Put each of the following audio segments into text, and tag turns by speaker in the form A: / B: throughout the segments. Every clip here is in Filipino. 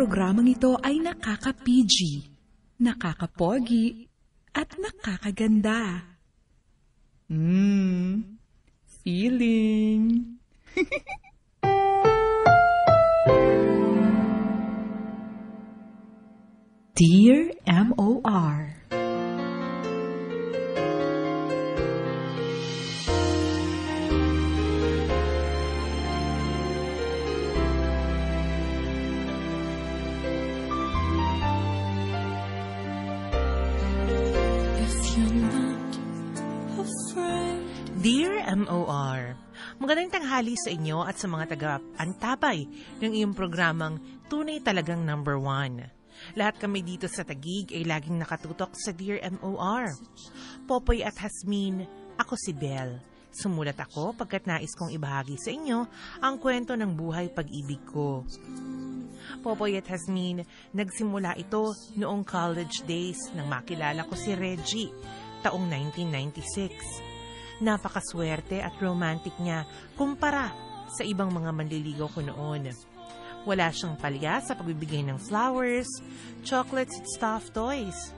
A: programang ito ay nakaka-PG, nakaka-pogi, at nakakaganda. Mmm, feeling. Dear M.O.R.
B: magandang tanghali sa inyo at sa mga taga-antabay ng iyong programang Tunay Talagang Number One. Lahat kami dito sa Tagig ay laging nakatutok sa Dear MOR. Popoy at Hasmin, ako si Belle. Sumulat ako pagkat nais kong ibahagi sa inyo ang kwento ng buhay pag-ibig ko. Popoy at Hasmin, nagsimula ito noong college days nang makilala ko si Reggie taong 1996. Napakaswerte at romantic niya kumpara sa ibang mga manliligaw ko noon. Wala siyang palya sa pagbibigay ng flowers, chocolates at stuffed toys.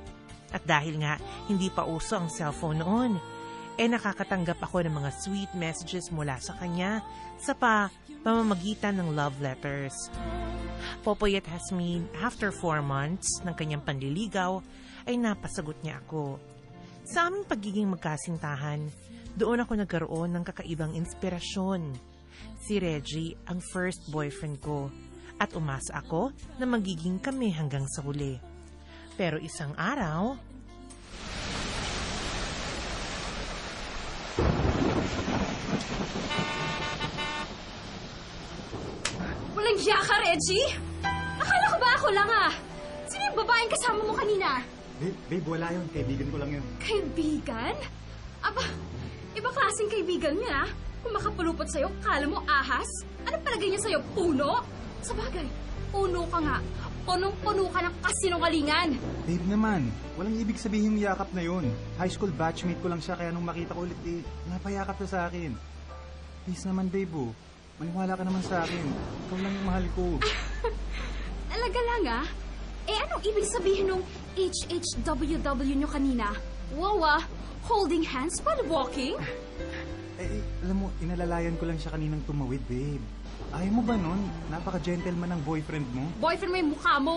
B: At dahil nga hindi pa uso ang cellphone noon, eh nakakatanggap ako ng mga sweet messages mula sa kanya sa pa pamamagitan ng love letters. Popoy at Hasmin, after four months ng kanyang panliligaw, ay napasagot niya ako. Sa aming pagiging magkasintahan, doon ako nagkaroon ng kakaibang inspirasyon. Si Reggie ang first boyfriend ko at umasa ako na magiging kami hanggang sa huli. Pero isang araw,
C: Walang hiya ka, Reggie! Akala ko ba ako lang ah? Sino yung babaeng kasama mo kanina?
D: Babe, babe, wala yun. Kaibigan ko lang yun.
C: Kaibigan? Aba, iba klaseng kaibigan niya ah. Kung makapulupot sa'yo, kala mo ahas? Ano palagay niya sa'yo, puno? Sa bagay, puno ka nga. Punong-puno ka ng kasinungalingan.
D: Babe naman, walang ibig sabihin yung yakap na yun. High school batchmate ko lang siya kaya nung makita ko ulit eh, napayakap na sa akin. Please naman, babe oh. Maniwala ka naman sa akin. Ikaw lang yung mahal ko.
C: Talaga lang ah. Eh anong ibig sabihin nung HHWW nyo kanina? Wow ah, holding hands while walking?
D: Eh, eh, alam mo, inalalayan ko lang siya kaninang tumawid, babe. Ayaw mo ba nun? Napaka-gentleman ng boyfriend mo.
C: Boyfriend mo yung mukha mo.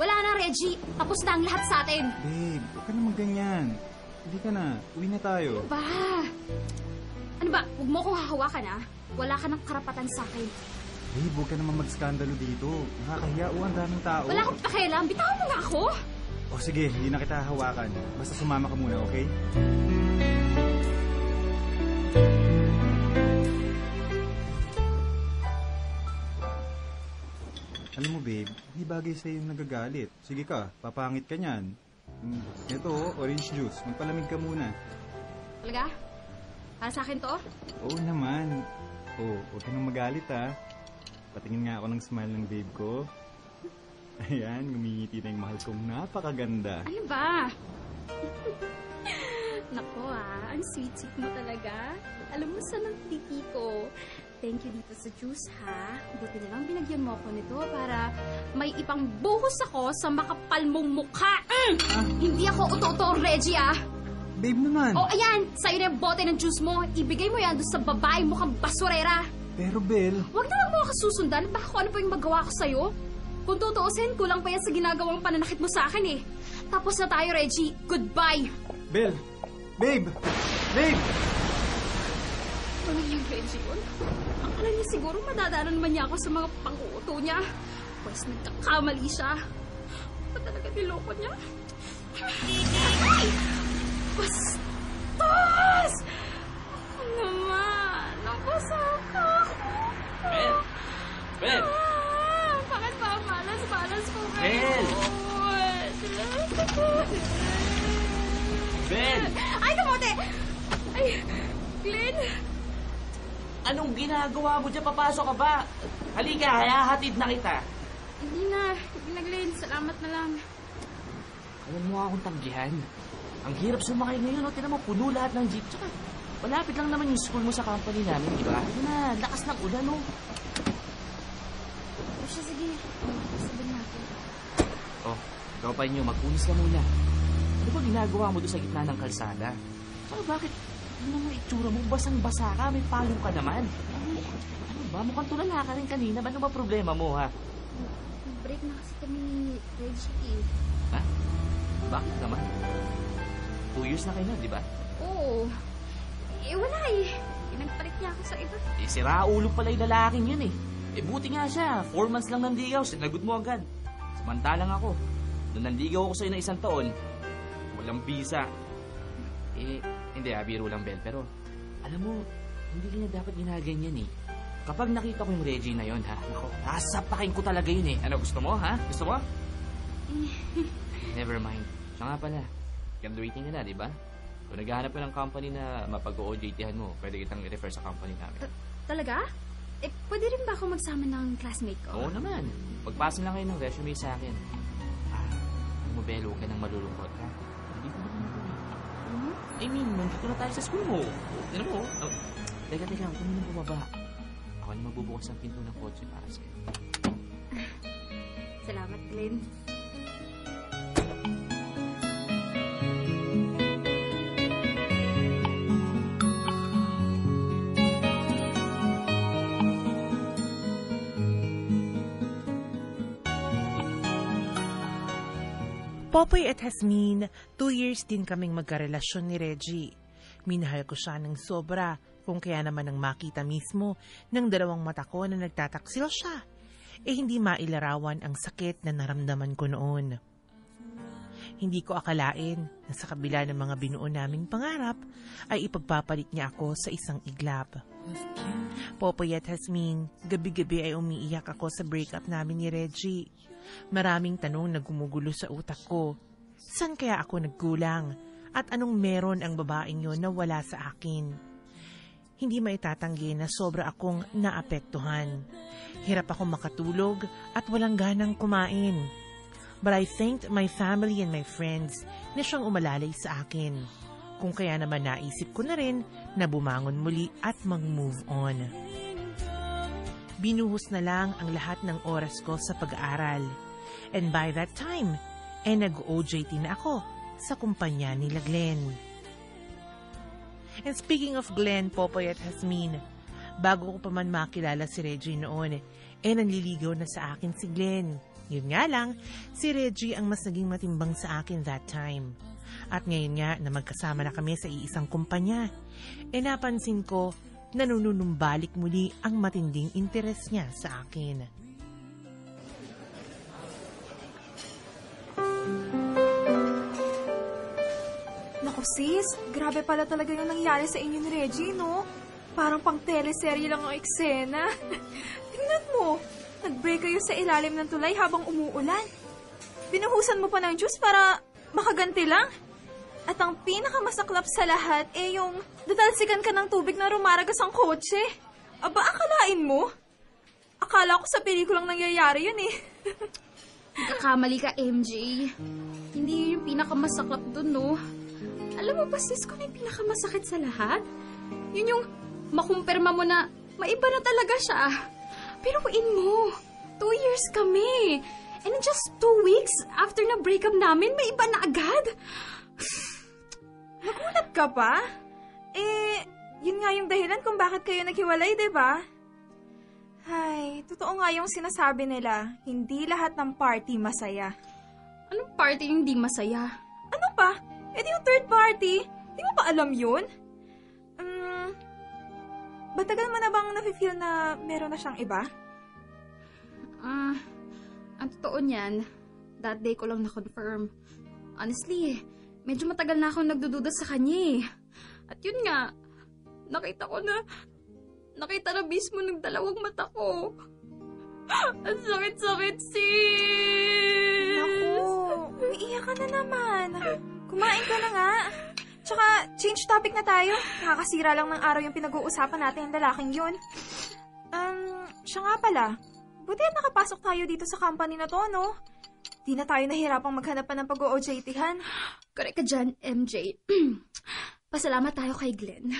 C: Wala na, Reggie. Tapos na ang lahat sa atin.
D: Babe, huwag ka naman ganyan. Hindi ka na. Uwi na tayo.
C: Ba? Ano ba? Huwag mo akong hahawakan, ah. Wala ka ng karapatan sa akin.
D: Babe, huwag ka naman mag-skandalo dito. Nakakahiya, oh, ang daming tao.
C: Wala akong pakialam. Bitawan mo nga ako.
D: O sige, hindi na kita hawakan. Basta sumama ka muna, okay? Alam mo babe, hindi bagay sa'yo yung nagagalit. Sige ka, papangit ka niyan. Ito, oh, orange juice. Magpalamig ka muna.
C: Talaga? Para sa akin to?
D: Oo naman. Oh, huwag ka nang magalit ha. Patingin nga ako ng smile ng babe ko. Ayan, ngumingiti na yung mahal kong napakaganda.
C: Ano ba? Nako ah, ang sweet-sweet mo talaga. Alam mo saan ang titi ko. Thank you dito sa juice ha. Buti na lang binagyan mo ako nito para may ipang buhos ako sa makapal mong mukha. Mm! Hindi ako uto-uto, Reggie ah.
D: Babe naman!
C: O ayan, sa'yo na yung bote ng juice mo. Ibigay mo yan doon sa babae mukhang basurera.
D: Pero Bel,
C: Huwag na lang mo ako susundan. Baka kung ano pa yung magawa ko sa'yo. Kung tutuusin, kulang pa yan sa ginagawang pananakit mo sa akin eh. Tapos na tayo, Reggie. Goodbye.
D: Bel! Babe! Babe!
C: Ano yung Reggie yun? Akala niya siguro madadaanan naman niya ako sa mga pang-uuto niya. Pwes nagkakamali siya. Ba talaga niloko niya? Ay! Bastos! Ako naman. Nabasaka ako.
E: Ben! Ben!
C: Ah, bakit ba malas-malas ko
E: Ben!
C: ngayon?
E: Ben!
C: Ay, kamote! Ay, Glenn!
E: Anong ginagawa mo dyan? Papasok ka ba? Halika, hayahatid na kita.
C: Hindi na. Hindi na, Glenn. Salamat na lang.
E: Alam mo akong tanggihan. Ang hirap sumakay ngayon, no? Tinan mo, puno lahat ng jeep. Tsaka, malapit lang naman yung school mo sa company namin, di ba? Yun na, lakas ng ulan, no?
C: Sige. Oh, sabihin natin.
E: Oh, ikaw pa inyo, magpunis ka muna. Ano ba ginagawa mo doon sa gitna ng kalsada? Saka bakit, ano naman itsura mo? Basang-basa ka, may palo ka naman. Ano ba? Mukhang tulala ka rin kanina. Ano ba problema mo, ha?
C: Break na kasi kami ni Reggie eh.
E: Ha? Bakit naman? Two years na kayo na, di ba?
C: Oo. Eh, wala eh. Pinagpalit niya ako sa iba.
E: Eh, sira ulo pala yung lalaking yun eh. Eh, buti nga siya. Four months lang nandigaw. Sinagot mo agad. Samantalang ako. Nung nandigaw ako sa'yo ng isang taon, walang visa. Eh, hindi ah, biro lang, Bel. Pero, alam mo, hindi kanya dapat ginaganyan eh. Kapag nakita ko yung Reggie na yon ha, nako, nasapakin ko talaga yun eh. Ano, gusto mo, ha? Gusto mo? Never mind. Siya nga pala, graduating ka na, di ba? Kung naghahanap ka ng company na mapag-OJT-han mo, pwede kitang i-refer sa company namin.
C: Talaga? Eh, pwede rin ba ako magsama ng classmate ko?
E: Oo naman. Pagpasa lang kayo ng resume sa akin. Ah, ang mabelo ka ng malulungkot, ha? Hindi ko naman ako.
C: Hmm?
E: I mean, nandito na tayo sa school mo. Ano mo? Oh, teka, teka, huwag mo nang bumaba. Ako na magbubukas ng pinto ng kotse para sa'yo.
C: Salamat, Glenn.
B: Popoy at Hasmin, two years din kaming magkarelasyon ni Reggie. Minahal ko siya ng sobra, kung kaya naman nang makita mismo ng dalawang mata ko na nagtataksil siya, eh hindi mailarawan ang sakit na naramdaman ko noon. Hindi ko akalain na sa kabila ng mga binuo naming pangarap ay ipagpapalit niya ako sa isang iglap. Popoy at Hasmin, gabi-gabi ay umiiyak ako sa breakup namin ni Reggie. Maraming tanong na gumugulo sa utak ko. San kaya ako nagkulang? At anong meron ang babaeng yon na wala sa akin? Hindi maitatanggi na sobra akong naapektuhan. Hirap ako makatulog at walang ganang kumain. But I thanked my family and my friends na siyang umalalay sa akin. Kung kaya naman naisip ko na rin na bumangon muli at mag-move on. Binuhos na lang ang lahat ng oras ko sa pag-aaral. And by that time, eh nag-OJT na ako sa kumpanya nila Glenn. And speaking of Glenn, Popoy at Hasmin, bago ko pa man makilala si Reggie noon, eh nanliligaw na sa akin si Glenn. Yun nga lang, si Reggie ang mas naging matimbang sa akin that time. At ngayon nga na magkasama na kami sa iisang kumpanya, eh napansin ko na nanunumbalik muli ang matinding interes niya sa akin.
F: Naku sis, grabe pala talaga yung nangyari sa inyo ni Reggie, no? Parang pang teleserye lang ang eksena. Tingnan mo, nag-break kayo sa ilalim ng tulay habang umuulan. Binuhusan mo pa ng juice para makaganti lang. At ang pinakamasaklap sa lahat, eh yung dadalsikan ka ng tubig na rumaragas ang kotse. Aba, akalain mo? Akala ko sa pelikulang nangyayari yun eh.
C: Nagkakamali ka, MJ. Hindi yun yung pinakamasaklap dun, no? Alam mo ba, sis, kung yung pinakamasakit sa lahat? Yun yung makumpirma mo na maiba na talaga siya. Pero in mo, two years kami. And in just two weeks after na breakup namin, may iba na agad.
F: Nagulat ka pa? Eh, yun nga yung dahilan kung bakit kayo naghiwalay, di ba? Ay, totoo nga yung sinasabi nila, hindi lahat ng party masaya.
C: Anong party yung hindi masaya?
F: Ano pa? Eh di yung third party? Di mo pa alam yun? Um, batagal mo na bang nafe-feel na meron na siyang iba?
C: Ah, ang totoo niyan, that day ko lang na-confirm. Honestly, medyo matagal na akong nagdududa sa kanya eh. At yun nga, nakita ko na, nakita na mismo ng dalawang mata ko. Ang sakit-sakit, sis!
F: Naku, umiiyak ka na naman. Kumain ka na nga. Tsaka, change topic na tayo. Nakakasira lang ng araw yung pinag-uusapan natin yung lalaking yun. Um, siya nga pala. Buti at nakapasok tayo dito sa company na to, no? Di na tayo nahirapang maghanap pa ng pag-OJT-han.
C: Correct ka dyan, MJ. Pasalamat tayo kay Glenn.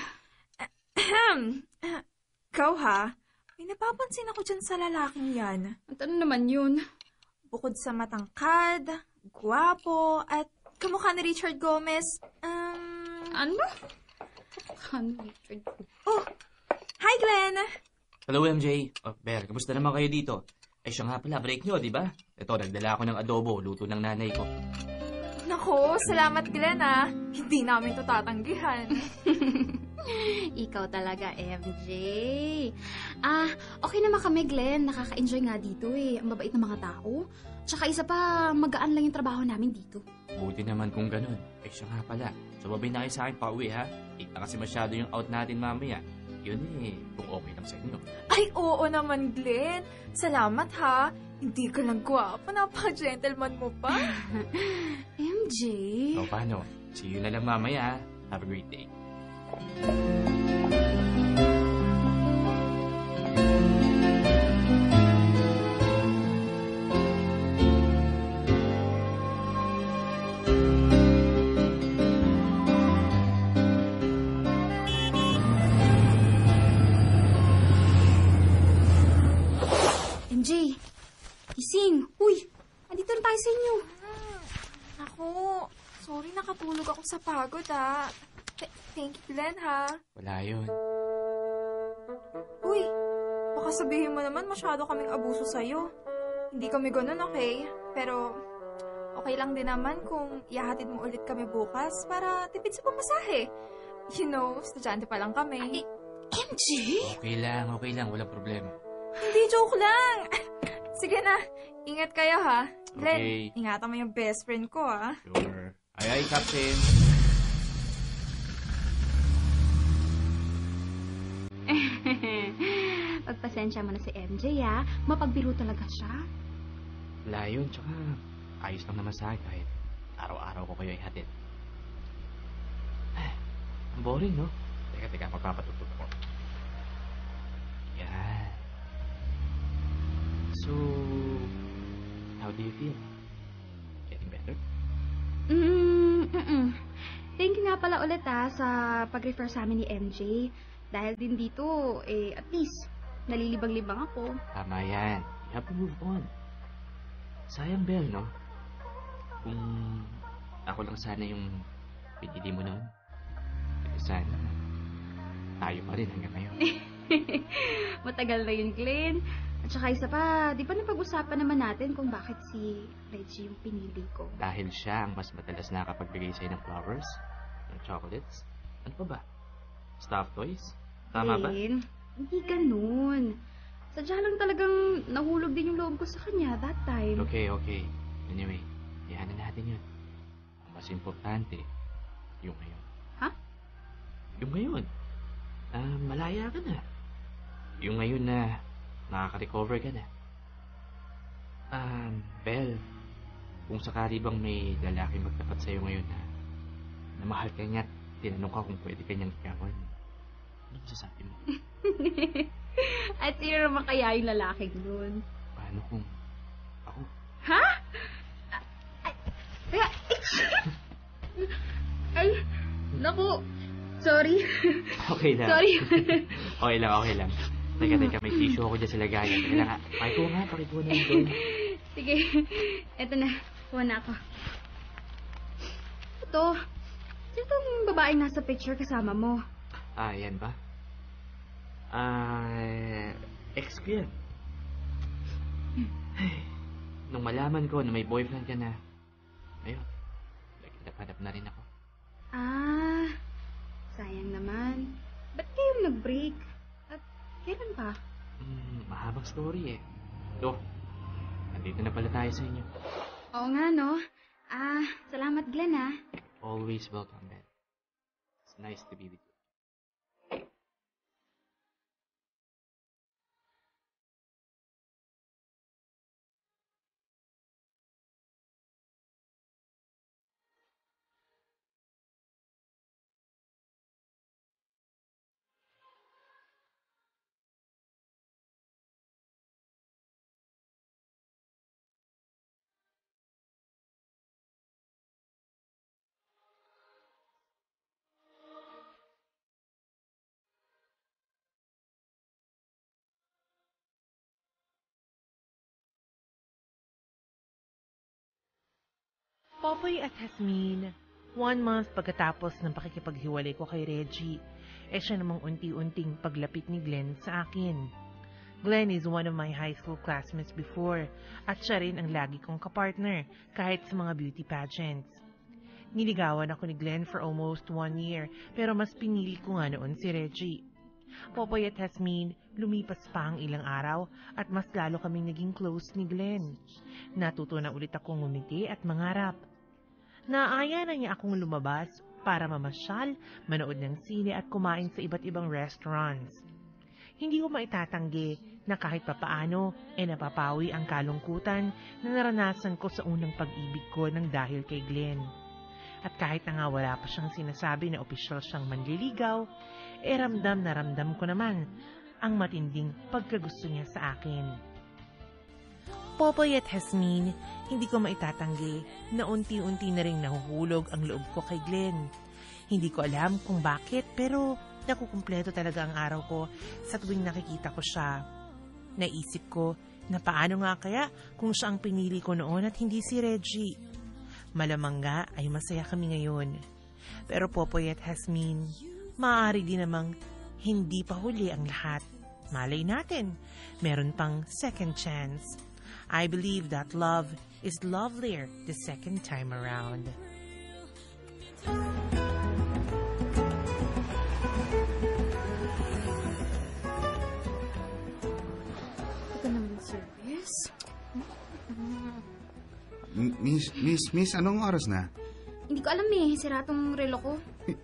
F: Ahem. Ikaw ha, May napapansin ako dyan sa lalaking yan.
C: At ano naman yun?
F: Bukod sa matangkad, guwapo, at kamukha ni Richard Gomez, um...
C: Ano? Ano, Richard?
F: Oh! Hi, Glenn!
E: Hello, MJ. Oh, Bear, kamusta naman kayo dito? Eh, siya nga pala, break nyo, di ba? Ito, nagdala ako ng adobo, luto ng nanay ko.
F: Nako, salamat Glenn ah. Hindi namin to tatanggihan.
C: Ikaw talaga, MJ. Ah, okay naman kami, Glenn. Nakaka-enjoy nga dito eh. Ang babait ng mga tao. Tsaka isa pa, magaan lang yung trabaho namin dito.
E: Buti naman kung ganun. Eh, siya nga pala. Sumabay na kayo sa akin pa uwi, ha? Ita kasi masyado yung out natin mamaya. Yun eh, kung okay lang sa inyo.
F: Ay, oo naman, Glenn. Salamat ha. Hindi ka lang gwapo. Napaka-gentleman mo pa.
C: MJ?
E: So, paano? See you na lang mamaya, ha? Have a great day.
C: MJ? Gising! Uy! Andito na tayo sa inyo.
F: Ako, sorry nakatulog ako sa pagod ah. Th- thank you, Glenn ha.
E: Wala yun.
F: Uy, baka sabihin mo naman masyado kaming abuso sa'yo. Hindi kami ganun, okay? Pero, okay lang din naman kung ihahatid mo ulit kami bukas para tipid sa pamasahe. You know, estudyante pa lang kami.
C: MJ?
E: Okay lang, okay lang. Walang problema.
F: Hindi, joke lang! Sige na, ingat kayo ha. Glenn,
E: Okay.
F: ingatan mo yung best friend ko ah.
E: Sure. Ay, ay, Captain.
C: Pagpasensya mo na si MJ ah. Mapagbiro talaga siya.
E: Wala yun, tsaka ayos lang naman sa akin kahit araw-araw ko kayo ihatid. Ang boring, no? Teka, teka, magpapatutog ako. Yan. So, how do you feel? Getting better?
C: Mm, mm Thank you nga pala ulit ah sa pag-refer sa amin ni MJ. Dahil din dito, eh, at least, nalilibang-libang ako.
E: Tama yan. You have to move on. Sayang, Bel, no? Kung ako lang sana yung pinili mo noon. Eh, sana tayo pa rin hanggang ngayon.
C: Matagal na yun, Glenn. At saka isa pa, di ba napag-usapan naman natin kung bakit si Reggie yung pinili ko?
E: Dahil siya ang mas madalas nakakapagbigay sa'yo ng flowers, ng chocolates. Ano pa ba? Stuffed toys? Tama ba?
C: Glenn, hindi ganun. Sadya lang talagang nahulog din yung loob ko sa kanya that time.
E: Okay, okay. Anyway, iyanan natin yun. Ang mas importante, yung ngayon.
C: Ha?
E: Yung ngayon. Ah, malaya ka na. Yung ngayon na nakaka-recover ka na. Um, Bel, kung sakali bang may lalaki magtapat sa'yo ngayon na, na mahal ka niya at tinanong ka kung pwede ka niyang ikawan, ano masasabi mo?
C: At sino naman kaya yung lalaking nun?
E: Paano kung ako?
C: Ha? Ay, ay, ay, naku, sorry.
E: Okay lang.
C: Sorry.
E: okay lang, okay lang. Teka, teka, may tissue ako dyan sa lagayan. Teka nga. Pakikuha nga, pakikuha na yung doon.
C: Sige, eto na, kuha na ako. Ito, sino tong babaeng nasa picture kasama mo?
E: Ah, yan ba? Ah, ex ko yan. Ay, Nung malaman ko na may boyfriend ka na, ayun, naghanap na rin ako.
C: Ah, sayang naman. Ba't kayong nag-break? Kailan pa?
E: Hmm, mahabang story eh. So, nandito na pala tayo sa inyo.
C: Oo nga, no? Ah, salamat Glenn, ah.
E: Always welcome, Ben. It's nice to be with you.
B: Popoy at Hasmin, one month pagkatapos ng pakikipaghiwalay ko kay Reggie, eh siya namang unti-unting paglapit ni Glenn sa akin. Glenn is one of my high school classmates before at siya rin ang lagi kong kapartner kahit sa mga beauty pageants. Niligawan ako ni Glenn for almost one year pero mas pinili ko nga noon si Reggie. Popoy at Hasmin, lumipas pa ang ilang araw at mas lalo kaming naging close ni Glenn. Natuto na ulit akong ngumiti at mangarap. Naaya na niya akong lumabas para mamasyal, manood ng sine at kumain sa iba't ibang restaurants. Hindi ko maitatanggi na kahit papaano ay napapawi ang kalungkutan na naranasan ko sa unang pag-ibig ko ng dahil kay Glenn. At kahit na nga wala pa siyang sinasabi na opisyal siyang manliligaw, eh ramdam na ramdam ko naman ang matinding pagkagusto niya sa akin. Popoy at Hasmin, hindi ko maitatanggi na unti-unti na rin nahuhulog ang loob ko kay Glenn. Hindi ko alam kung bakit pero nakukumpleto talaga ang araw ko sa tuwing nakikita ko siya. Naisip ko na paano nga kaya kung siya ang pinili ko noon at hindi si Reggie. Malamang nga ay masaya kami ngayon. Pero Popoy at Hasmin, maaari din namang hindi pa huli ang lahat. Malay natin, meron pang second chance. I believe that love is lovelier the second time around.
C: Ito naman service.
G: M- Miss, miss, miss, anong oras na?
C: Hindi ko alam eh, sira tong relo ko.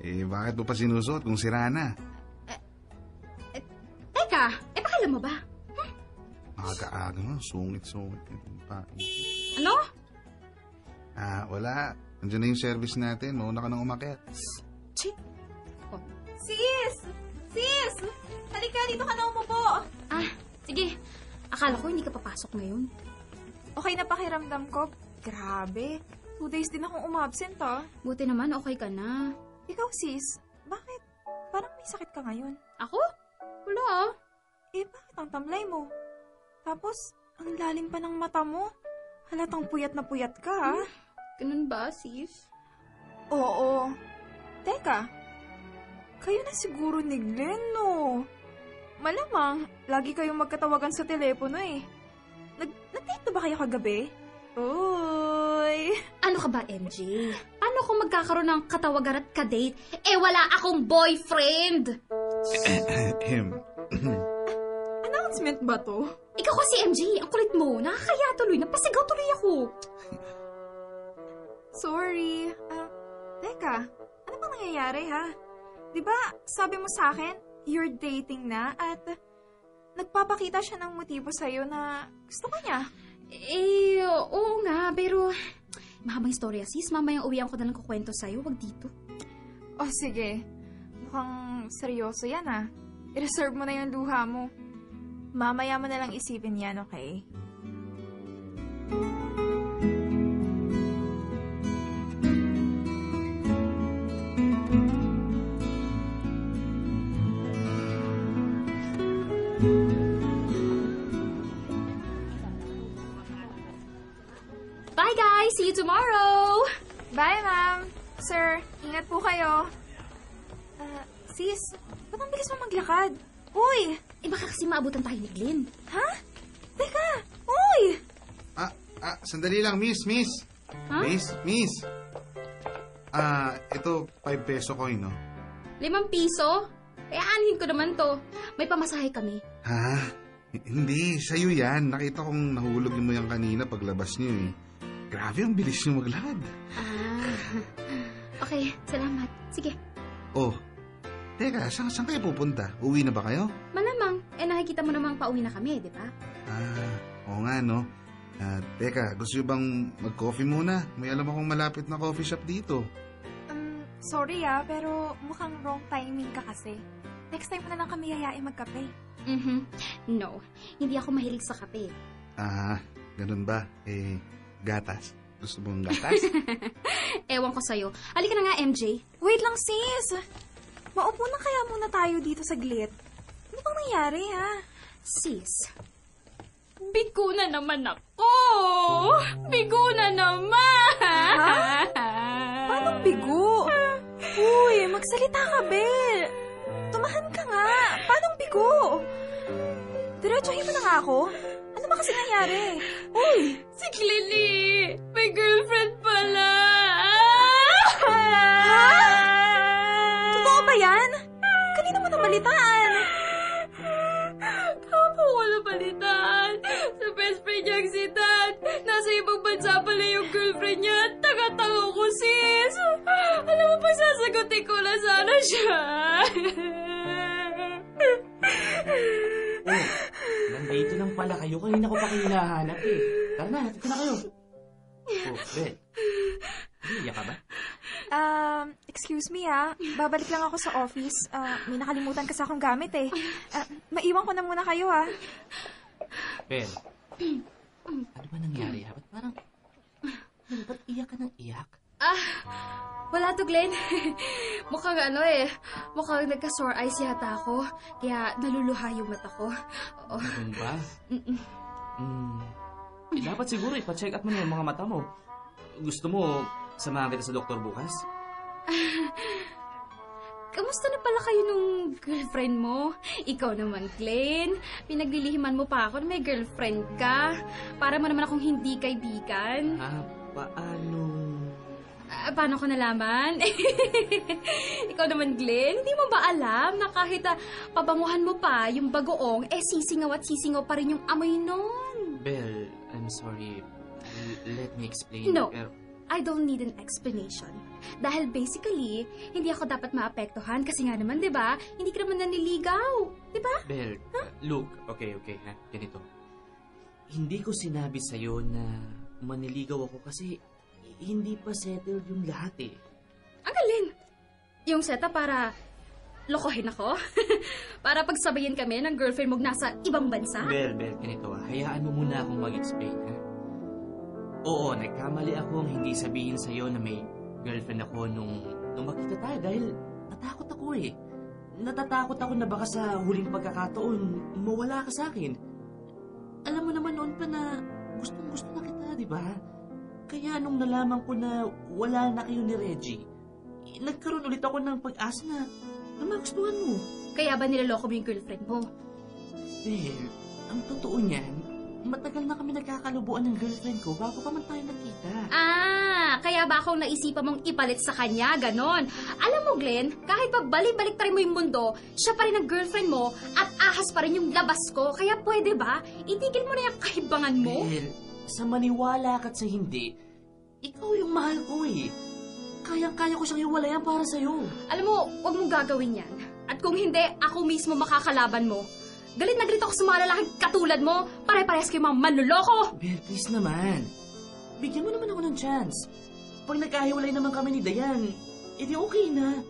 G: Eh, bakit mo pa sinusuot kung sira na?
C: Teka, eh pakialam mo ba?
G: Aga-aga mo, sungit-sungit. Pa.
C: Ano?
G: Ah, wala. Andiyan na yung service natin. Mauna ka nang umakyat.
F: Sis! Sis! Halika, dito ka na umupo.
C: Ah, sige. Akala ko hindi ka papasok ngayon.
F: Okay na pakiramdam ko. Grabe. Two days din akong umabsent, ah.
C: Buti naman okay ka na.
F: Ikaw, sis, bakit? Parang may sakit ka ngayon.
C: Ako? Wala ah.
F: Eh, bakit ang tamlay mo? Tapos, ang lalim pa ng mata mo. Halatang puyat na puyat ka, ha?
C: Ganun ba, sis?
F: Oo. Teka, kayo na siguro ni Glenn, no? Malamang, lagi kayong magkatawagan sa telepono eh. Nag Nag-date na ba kayo kagabi? Uy!
C: Ano ka ba, MJ? Paano kung magkakaroon ng katawagan at kadate? Eh, wala akong boyfriend!
G: Ahem.
F: Announcement ba to?
C: Ikaw kasi, MJ, ang kulit mo. Nakakaya tuloy. Napasigaw tuloy ako.
F: Sorry. Ah, teka, ano bang nangyayari ha? Di ba sabi mo sa akin, you're dating na at nagpapakita siya ng motibo sa'yo na gusto ka niya.
C: Eh, oo nga, pero... Mahabang istorya, sis. Mamayang uwihan ko na lang kukwento sa'yo. Wag dito.
F: Oh, sige. Mukhang seryoso yan ah. I-reserve mo na yung luha mo. Mamaya mo na lang isipin yan, okay?
C: Bye, guys! See you tomorrow!
F: Bye, ma'am. Sir, ingat po kayo. Ah, sis, ba't ang bilis mo maglakad? Uy!
C: Eh, baka kasi maabutan tayo ni Glenn.
F: Ha? Teka! Uy!
G: Ah, ah, sandali lang, miss, miss.
C: Ha?
G: Miss, miss. Ah, ito, 5 peso coin, no?
C: Limang piso? Eh, aanhin ko naman to. May pamasahe kami.
G: Ha? H- Hindi, sa'yo yan. Nakita kong nahulog mo yan kanina paglabas niyo eh. Grabe, ang bilis niyo maglakad.
C: Ah. Okay, salamat. Sige.
G: Oh, teka, saan, saan kayo pupunta? Uwi na ba kayo?
C: Eh, nakikita mo namang pauwi na kami, di ba?
G: Ah, oo nga, no? Ah, teka, gusto niyo bang mag-coffee muna? May alam akong malapit na coffee shop dito.
F: Um, sorry ah, pero mukhang wrong timing ka kasi. Next time na lang kami yayain magkape.
C: Mhm. No, hindi ako mahilig sa kape.
G: Ah, ganun ba? Eh, gatas. Gusto mong gatas?
C: Ewan ko sa'yo. Halika na nga, MJ.
F: Wait lang, sis! Maupo na kaya muna tayo dito sa glit. Ano bang nangyari, ha?
C: Sis, bigo na naman ako! Bigo na naman!
F: Ha? Paano bigo? Uy, magsalita ka, Bel. Tumahan ka nga. Paano bigo? Diretsuhin mo na nga ako. Ano ba kasi nangyari? Uy!
C: Si Lily! May girlfriend pala!
F: Totoo ba yan? Kanina mo nabalitaan.
C: Ko nabalitaan. Sa best friend niyang si Dad. Nasa ibang bansa pala yung girlfriend niya. Taga-tago ko, sis. Alam mo pa, sasagutin ko na sana siya.
E: Oh, nandito lang pala kayo. Kanina ko pa kayo hinahanap eh. Tara na, ko na kayo. Oh, Bel. Iiyak ka ba?
F: Um, excuse me ah. Babalik lang ako sa office. Ah, may nakalimutan kasi akong gamit eh. Ah, maiwan ko na muna kayo ah.
E: Bel. Ano ba nangyari ha? Ba't parang... Ba't iyak ka ng iyak?
C: Ah, wala to, Glenn. mukhang ano eh, mukhang nagka-sore eyes yata ako. Kaya naluluha yung mata ko. Oo.
E: Ganun ba? Hmm. Eh, dapat siguro ipa-check up mo na yung mga mata mo. Gusto mo, samahan kita sa doktor bukas?
C: Kamusta na pala kayo nung girlfriend mo? Ikaw naman, Glenn. Pinaglilihiman mo pa ako na may girlfriend ka. Para mo naman akong hindi kaibigan.
E: Ah, paano...
C: Ah, paano ko nalaman? Ikaw naman, Glenn, hindi mo ba alam na kahit ah, pabanguhan mo pa yung bagoong, eh sisingaw at sisingaw pa rin yung amoy nun?
E: Bel, I'm sorry. L- let me explain.
C: No.
E: Pero,
C: I don't need an explanation. Dahil basically, hindi ako dapat maapektuhan kasi nga naman, di ba? Hindi ka naman naniligaw. Di ba?
E: Bel, uh, look, okay, okay, ha? Ganito. Hindi ko sinabi sa'yo na maniligaw ako kasi hindi pa settled yung lahat eh.
C: Ang galing. Yung setup para lokohin ako? para pagsabayin kami ng girlfriend mo nasa ibang bansa?
E: Bel, Bel, ganito ah. Hayaan mo muna akong mag-explain, ha? Oo, nagkamali akong hindi sabihin sa'yo na may girlfriend ako nung, nung makita tayo dahil natakot ako eh. Natatakot ako na baka sa huling pagkakataon, mawala ka sa akin. Alam mo naman noon pa na gustong gusto na kita, di ba? Kaya nung nalaman ko na wala na kayo ni Reggie, eh, nagkaroon ulit ako ng pag-asa na, na magustuhan mo.
C: Kaya ba niloloko mo yung girlfriend mo?
E: Bel, ang totoo niyan, matagal na kami nagkakalubuan ng girlfriend ko bago pa man tayo nakita.
C: Ah, kaya ba akong naisipan mong ipalit sa kanya, ganon? Alam mo, Glenn, kahit pa balik-balik mo yung mundo, siya pa rin ang girlfriend mo at ahas pa rin yung labas ko. Kaya pwede ba? Itigil mo na yung kahibangan mo.
E: Bel, sa maniwala ka't sa hindi, ikaw yung mahal ko eh. Kayang-kaya ko siyang iwalayan para sa'yo.
C: Alam mo, huwag mong gagawin yan. At kung hindi, ako mismo makakalaban mo. Galit na galit ako sa mga lalaking katulad mo. Pare-parehas kayo mga manluloko.
E: Bel, please naman. Bigyan mo naman ako ng chance. Pag nagkahiwalay naman kami ni Dayan, edi okay na.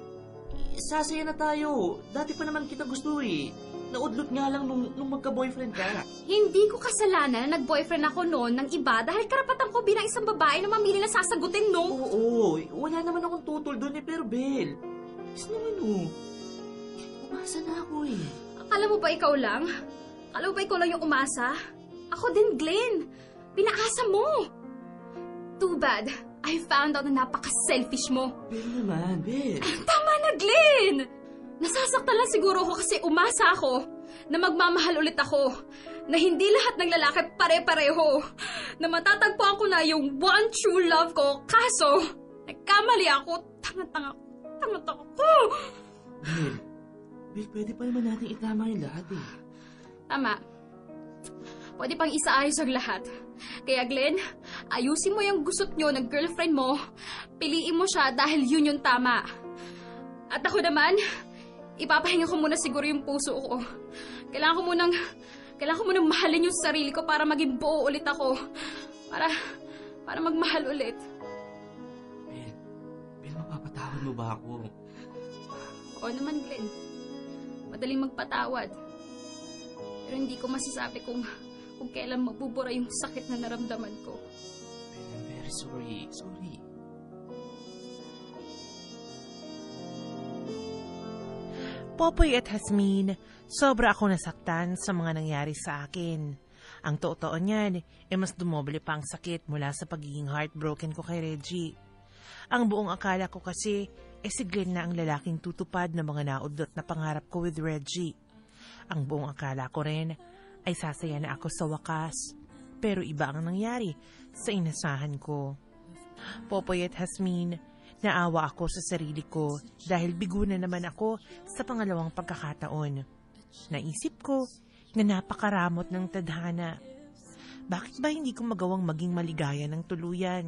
E: Sasaya na tayo. Dati pa naman kita gusto eh. Naudlot nga lang nung, nung magka-boyfriend ka.
C: Hindi ko kasalanan na nag-boyfriend ako noon ng iba dahil karapatan ko bilang isang babae na mamili na sasagutin, no?
E: Oo, wala naman akong tutol doon eh, pero Bel, please naman oh. Umasa na ako eh.
C: Akala mo ba ikaw lang? Akala mo ba ikaw lang yung umasa? Ako din, Glenn. Pinaasa mo. Too bad. I found out na napaka-selfish mo.
E: Bel naman, Bel.
C: Tama na, Glenn! Nasasaktan lang siguro ako kasi umasa ako na magmamahal ulit ako. Na hindi lahat ng lalaki pare-pareho. Na matatagpuan ko na yung one true love ko. Kaso, nagkamali ako. Tanga-tanga. Tanga-tanga ko.
E: Bel, Bel, pwede pa naman natin itama yung lahat eh.
C: Tama. Pwede pang isaayos ang lahat. Kaya Glenn, ayusin mo yung gusot nyo ng girlfriend mo. Piliin mo siya dahil yun yung tama. At ako naman, ipapahinga ko muna siguro yung puso ko. Kailangan ko munang, kailangan ko munang mahalin yung sarili ko para maging buo ulit ako. Para, para magmahal ulit.
E: Bel, Bel, mapapatawad mo ba ako?
C: Oo naman, Glenn. Madaling magpatawad. Pero hindi ko masasabi kung, kung kailan mabubura yung sakit na naramdaman ko.
E: I'm very sorry. Sorry.
B: Popoy at Hasmin, sobra ako nasaktan sa mga nangyari sa akin. Ang totoo niyan, eh mas dumoble pa ang sakit mula sa pagiging heartbroken ko kay Reggie. Ang buong akala ko kasi, eh si Glenn na ang lalaking tutupad ng mga naudot na pangarap ko with Reggie. Ang buong akala ko rin ay sasaya na ako sa wakas. Pero iba ang nangyari sa inasahan ko. Popoy at Hasmin, naawa ako sa sarili ko dahil bigo na naman ako sa pangalawang pagkakataon. Naisip ko na napakaramot ng tadhana. Bakit ba hindi ko magawang maging maligaya ng tuluyan?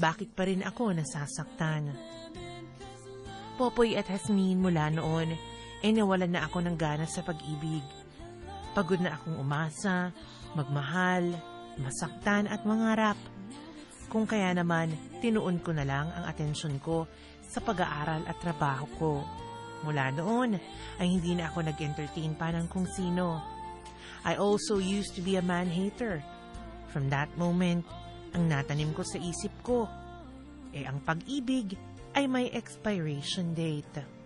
B: Bakit pa rin ako nasasaktan? Popoy at Hasmin mula noon, eh nawalan na ako ng gana sa pag-ibig. Pagod na akong umasa, magmahal, masaktan at mangarap. Kung kaya naman, tinuon ko na lang ang atensyon ko sa pag-aaral at trabaho ko. Mula noon, ay hindi na ako nag-entertain pa ng kung sino. I also used to be a man-hater. From that moment, ang natanim ko sa isip ko, eh ang pag-ibig ay may expiration date.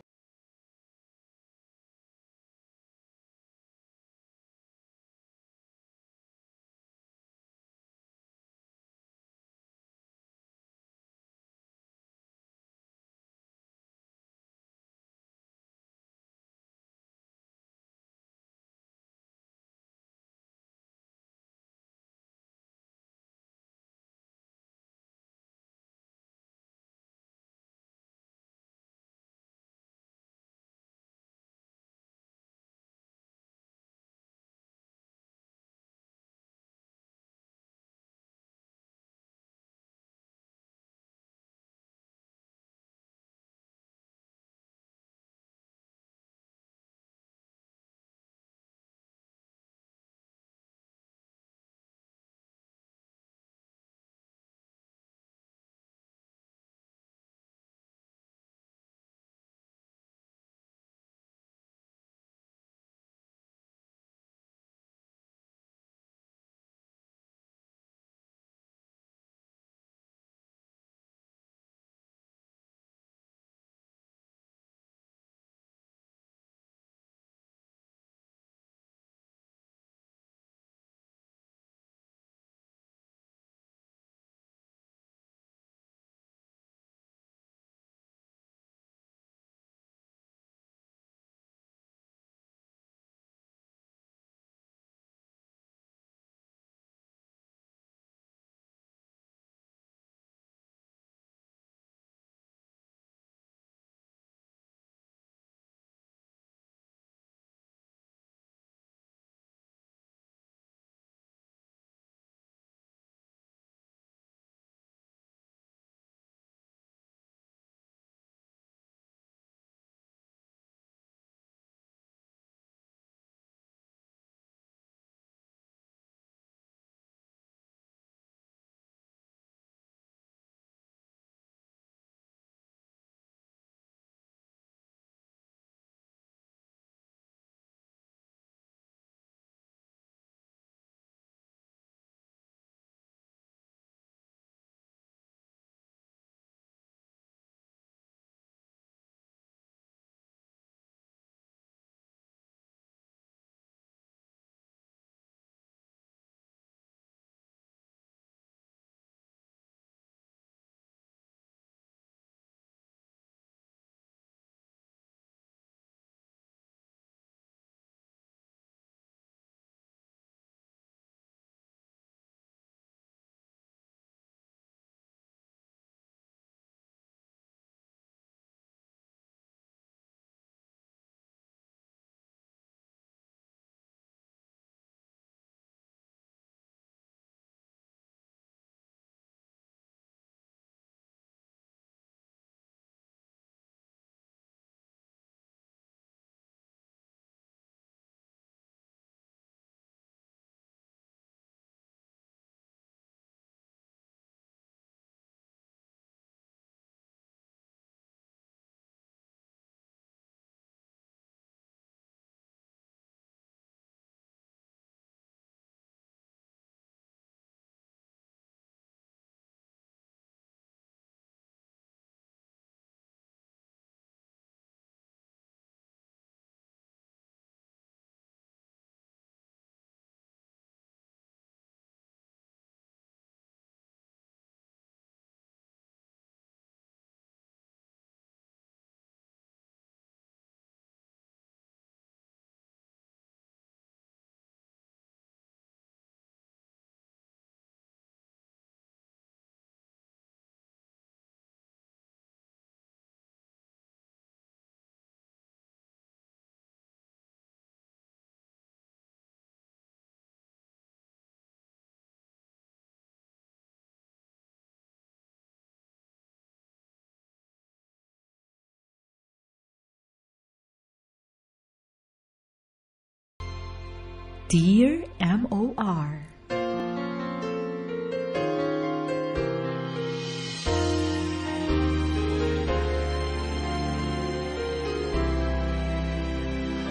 A: Dear M.O.R.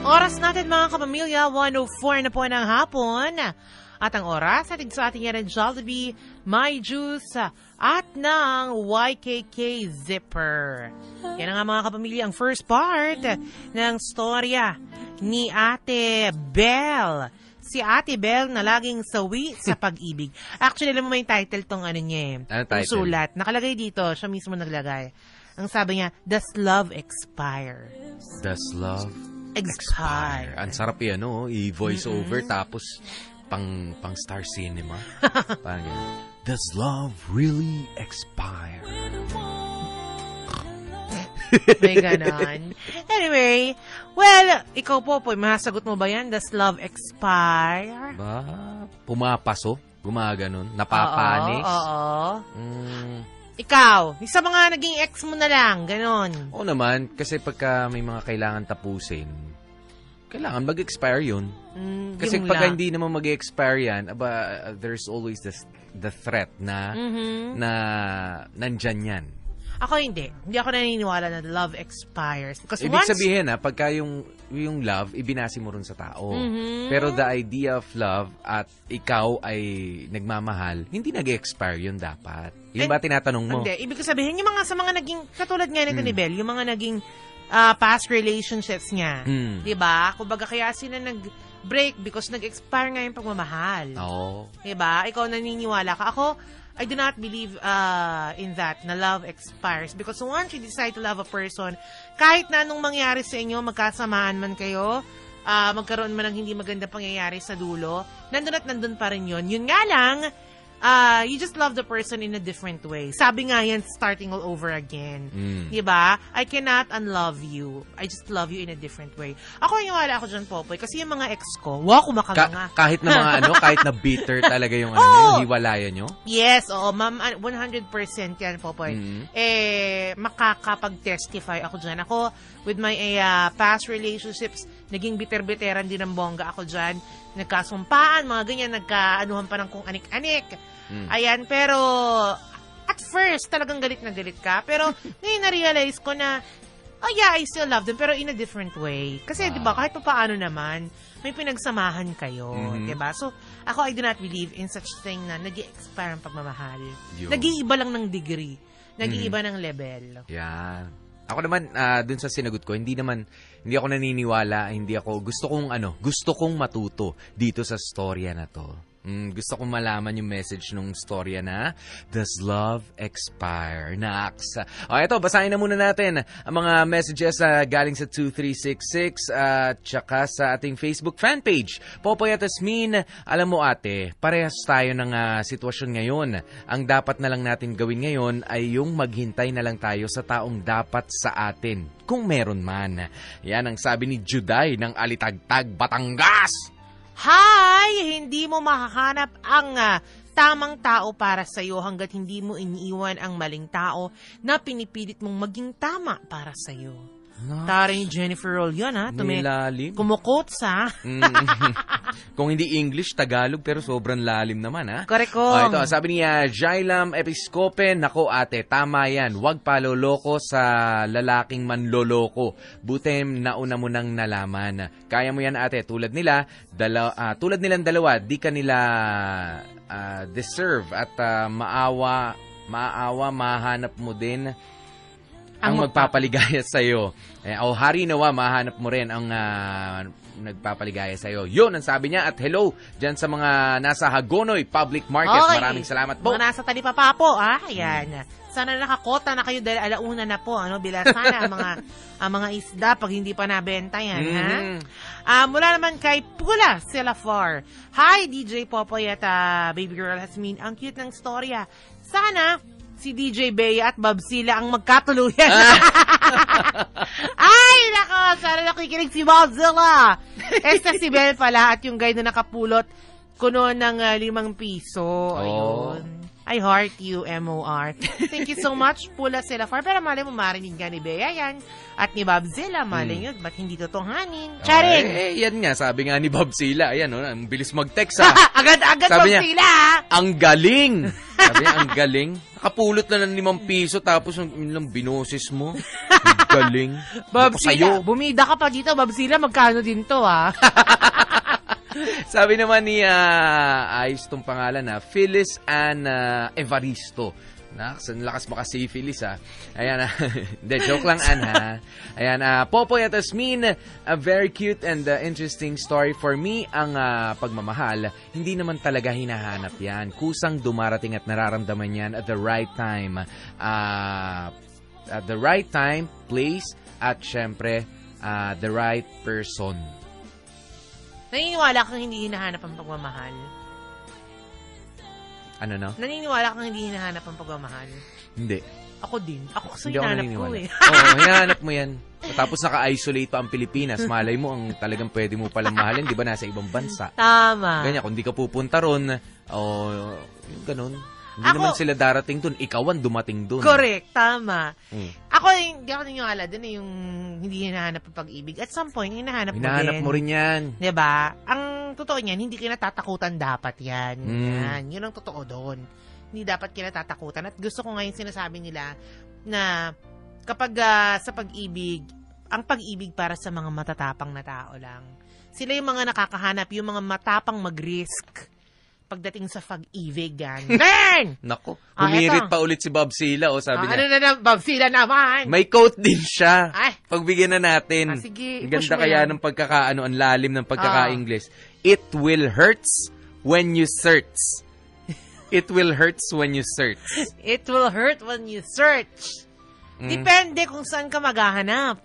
B: Oras natin mga kapamilya, 104 na po ng hapon. At ang oras, ating sa ating yan Jollibee, My Juice, at ng YKK Zipper. Yan nga mga kapamilya, ang first part ng storya ni Ate Belle. Si Ate Belle na laging sawi sa pag-ibig. Actually, alam mo may title tong ano niya eh.
H: Ano title?
B: Sulat. Nakalagay dito, siya mismo naglagay. Ang sabi niya, Does love expire?
H: Does love
B: Expire.
H: Ang sarap yan, no? I-voice over tapos pang pang star cinema. Parang yan. Does love really expire?
B: May ganon. Anyway, well, ikaw po po, masasagot mo ba yan? Does love expire?
H: Ba, pumapaso, gumaganon, napapanis.
B: Oo, oo.
H: Mm,
B: Ikaw, sa mga naging ex mo na lang, ganon.
H: oo naman, kasi pagka may mga kailangan tapusin, kailangan mag-expire yun.
B: Mm,
H: Kasi
B: yung
H: pagka
B: lang.
H: hindi naman mag-expire yan, aba, there's always the, the threat na,
B: Mhm.
H: na nandyan yan.
B: Ako hindi. Hindi ako naniniwala na love expires. Because
H: Ibig
B: once...
H: sabihin ha, pagka yung, yung love, ibinasi mo rin sa tao.
B: Mhm.
H: Pero the idea of love at ikaw ay nagmamahal, hindi nag-expire yun dapat. Yun
B: And-
H: ba tinatanong mo?
B: Hindi. Ibig sabihin, yung mga sa mga naging, katulad nga nito
H: Mm.
B: ni Belle, yung mga naging ah, past relationships niya.
H: Mm.
B: Di ba? Kumbaga kaya sila nag-break because nag-expire nga yung pagmamahal.
H: Oo.
B: Diba? Ikaw naniniwala ka. Ako, I do not believe uh, in that, na love expires. Because once you decide to love a person, kahit na anong mangyari sa inyo, magkasamaan man kayo, uh, magkaroon man ng hindi maganda pangyayari sa dulo, nandun at nandun pa rin yun. Yun nga lang, uh, you just love the person in a different way. Sabi nga yan, starting all over again.
H: Mm.
B: Diba? I cannot unlove you. I just love you in a different way. Ako, naniwala ako dyan, Popoy. Kasi yung mga ex ko, wow, kumakanga.
H: Ka- kahit na mga ano, kahit na bitter talaga yung ano, nyo, yung hiwalayan nyo.
B: Yes, oo, ma'am, ah, 100% yan, Popoy.
H: Mhm.
B: Eh, makakapag-testify ako dyan. Ako, with my eh, past relationships, naging bitter-biteran din ng bongga ako dyan. Nagkasumpaan, mga ganyan, nagkaanuhan pa ng kung anik-anik.
H: Mm.
B: Ayan, pero at first, talagang galit na galit ka. Pero ngayon na-realize ko na, oh yeah, I still love them, pero in a different way. Kasi, di ba,
H: Ah.
B: kahit pa paano naman, may pinagsamahan kayo,
H: Mhm.
B: di ba? So, ako, I do not believe in such thing na nag expire ang pagmamahal.
H: Yun.
B: Nag-iiba lang ng degree. Nag-iiba
H: Mhm.
B: ng level.
H: Yan. Ako naman, ah, dun sa sinagot ko, hindi naman, hindi ako naniniwala, hindi ako, gusto kong ano, gusto kong matuto dito sa storya na to. Mm, gusto kong malaman yung message nung storya na, Does love expire? Naks. O, eto, basahin na muna natin ang mga messages ah, galing sa 2366 at tsaka sa ating Facebook fan page. Popoy at Asmin, alam mo ate, parehas tayo ng ah, sitwasyon ngayon. Ang dapat na lang natin gawin ngayon ay yung maghintay na lang tayo sa taong dapat sa atin. Kung meron man. Yan ang sabi ni Juday ng Alitagtag, Batangas.
B: Hi! Hindi mo mahahanap ang ah, tamang tao para sa'yo hanggat hindi mo iniiwan ang maling tao na pinipilit mong maging tama para sa'yo. Tara ni Jennifer Roll yun, ha? Tumi-
H: Nilalim.
B: Kumukots, ha?
H: Mm. Kung hindi English, Tagalog, pero sobrang lalim naman, ha?
B: Correct ko.
H: Oh, ito, sabi niya, Jailam Episcope, nako ate, tama yan. Huwag paloloko sa lalaking manloloko. Butem nauna mo nang nalaman. Kaya mo yan ate, tulad nila, dala, ah, tulad nilang dalawa, di ka nila ah, deserve at ah, maawa, maawa, mahanap mo din ang
B: Ang magpa-
H: magpapaligaya sa iyo. Eh, o hari nawa, mahanap mo rin ang ah, nagpapaligaya sa iyo. Yun ang sabi niya at hello diyan sa mga nasa Hagonoy Public Market.
B: Okay.
H: Maraming salamat po.
B: Mga nasa talipapa po, ah. Ayan. Sana nakakota na kayo dahil alauna na po, ano, bila sana ang mga, ang mga isda pag hindi pa nabenta yan, ha?
H: Mhm.
B: Ah, mula naman kay Pula Silafar. Hi, DJ Popoy at ah, Baby Girl Hasmin. Ang cute ng storya. Sana si DJ Bea at Babsila ang magkatuluyan. Ay, nako, sana nakikinig si Babzilla. Esta si Bel pala at yung guy na nakapulot kuno ng ah, limang piso.
H: Oh.
B: Ayun. I heart you, M.O.R. Thank you so much, Pula sila far. Pero mali mo marinig ka ni Bea yan. At ni Babzilla, mali yun. Ba't hindi totohanin? Charing!
H: Hmm. Eh, eh, yan nga, sabi nga ni Bob Sila. Ayan, oh, ang bilis mag-text ha.
B: Agad-agad
H: Sabi niya,
B: ha?
H: ang galing! Sabi niya, ang galing. Nakapulot na ng limang piso tapos ang ilang binoses mo. Ang galing.
B: Babzilla,
H: sa'yo.
B: bumida ka pa dito, Babzilla, magkano din to, ha?
H: Sabi naman ni ah, ayos tong pangalan na Phyllis Ann ah, Evaristo. Naks, ang lakas mo kasi Phyllis ha. Ayan ah. Hindi, joke lang Ann ha. Ayan, ah, Popoy at Asmin, a very cute and ah, interesting story for me. Ang ah, pagmamahal, hindi naman talaga hinahanap yan. Kusang dumarating at nararamdaman yan at the right time. Ah, at the right time, place, at syempre, ah, the right person.
B: Naniniwala kang hindi hinahanap ang pagmamahal?
H: Ano no?
B: Naniniwala kang hindi hinahanap ang pagmamahal?
H: Hindi.
B: Ako din. Ako kasi
H: Hindi ako
B: hinahanap ko eh.
H: Oo, hinahanap mo yan. Tapos naka-isolate pa ang Pilipinas. Malay mo ang talagang pwede mo palang mahalin. Di ba nasa ibang bansa?
B: Tama.
H: Ganyan, kung di ka pupunta ron, o yung ganun. Hindi
B: Ako-
H: naman sila darating dun. Ikaw ang dumating dun.
B: Correct, tama.
H: Mm.
B: Ako, hindi ako naniniwala dun eh, yung hindi hinahanap ang pag-ibig. At some point, hinahanap mo
H: Hinahanap
B: din.
H: mo rin yan.
B: ba? Ang totoo niyan, hindi kinatatakutan dapat 'yan.
H: Mm.
B: Yan, 'yun ang totoo doon. Hindi dapat kinatatakutan at gusto ko ngayon sinasabi nila na kapag ah, sa pag-ibig, ang pag-ibig para sa mga matatapang na tao lang. Sila yung mga nakakahanap, yung mga matapang mag-risk pagdating sa pag-ibig yan. Men!
H: Nako,
B: Ah,
H: humirit
B: eto.
H: pa ulit si Bob Sila. O sabi
B: Ah,
H: niya,
B: ano na na, Bob, sila naman.
H: may quote din siya.
B: Ay.
H: Pagbigyan na natin.
B: Ah, sige,
H: ganda kaya
B: yan.
H: ng pagkakaano, ang lalim ng pagkaka-English.
B: Ah.
H: It will hurts when you search. It will hurts when you search.
B: It will hurt when you search.
H: Mm.
B: Depende kung saan ka maghahanap.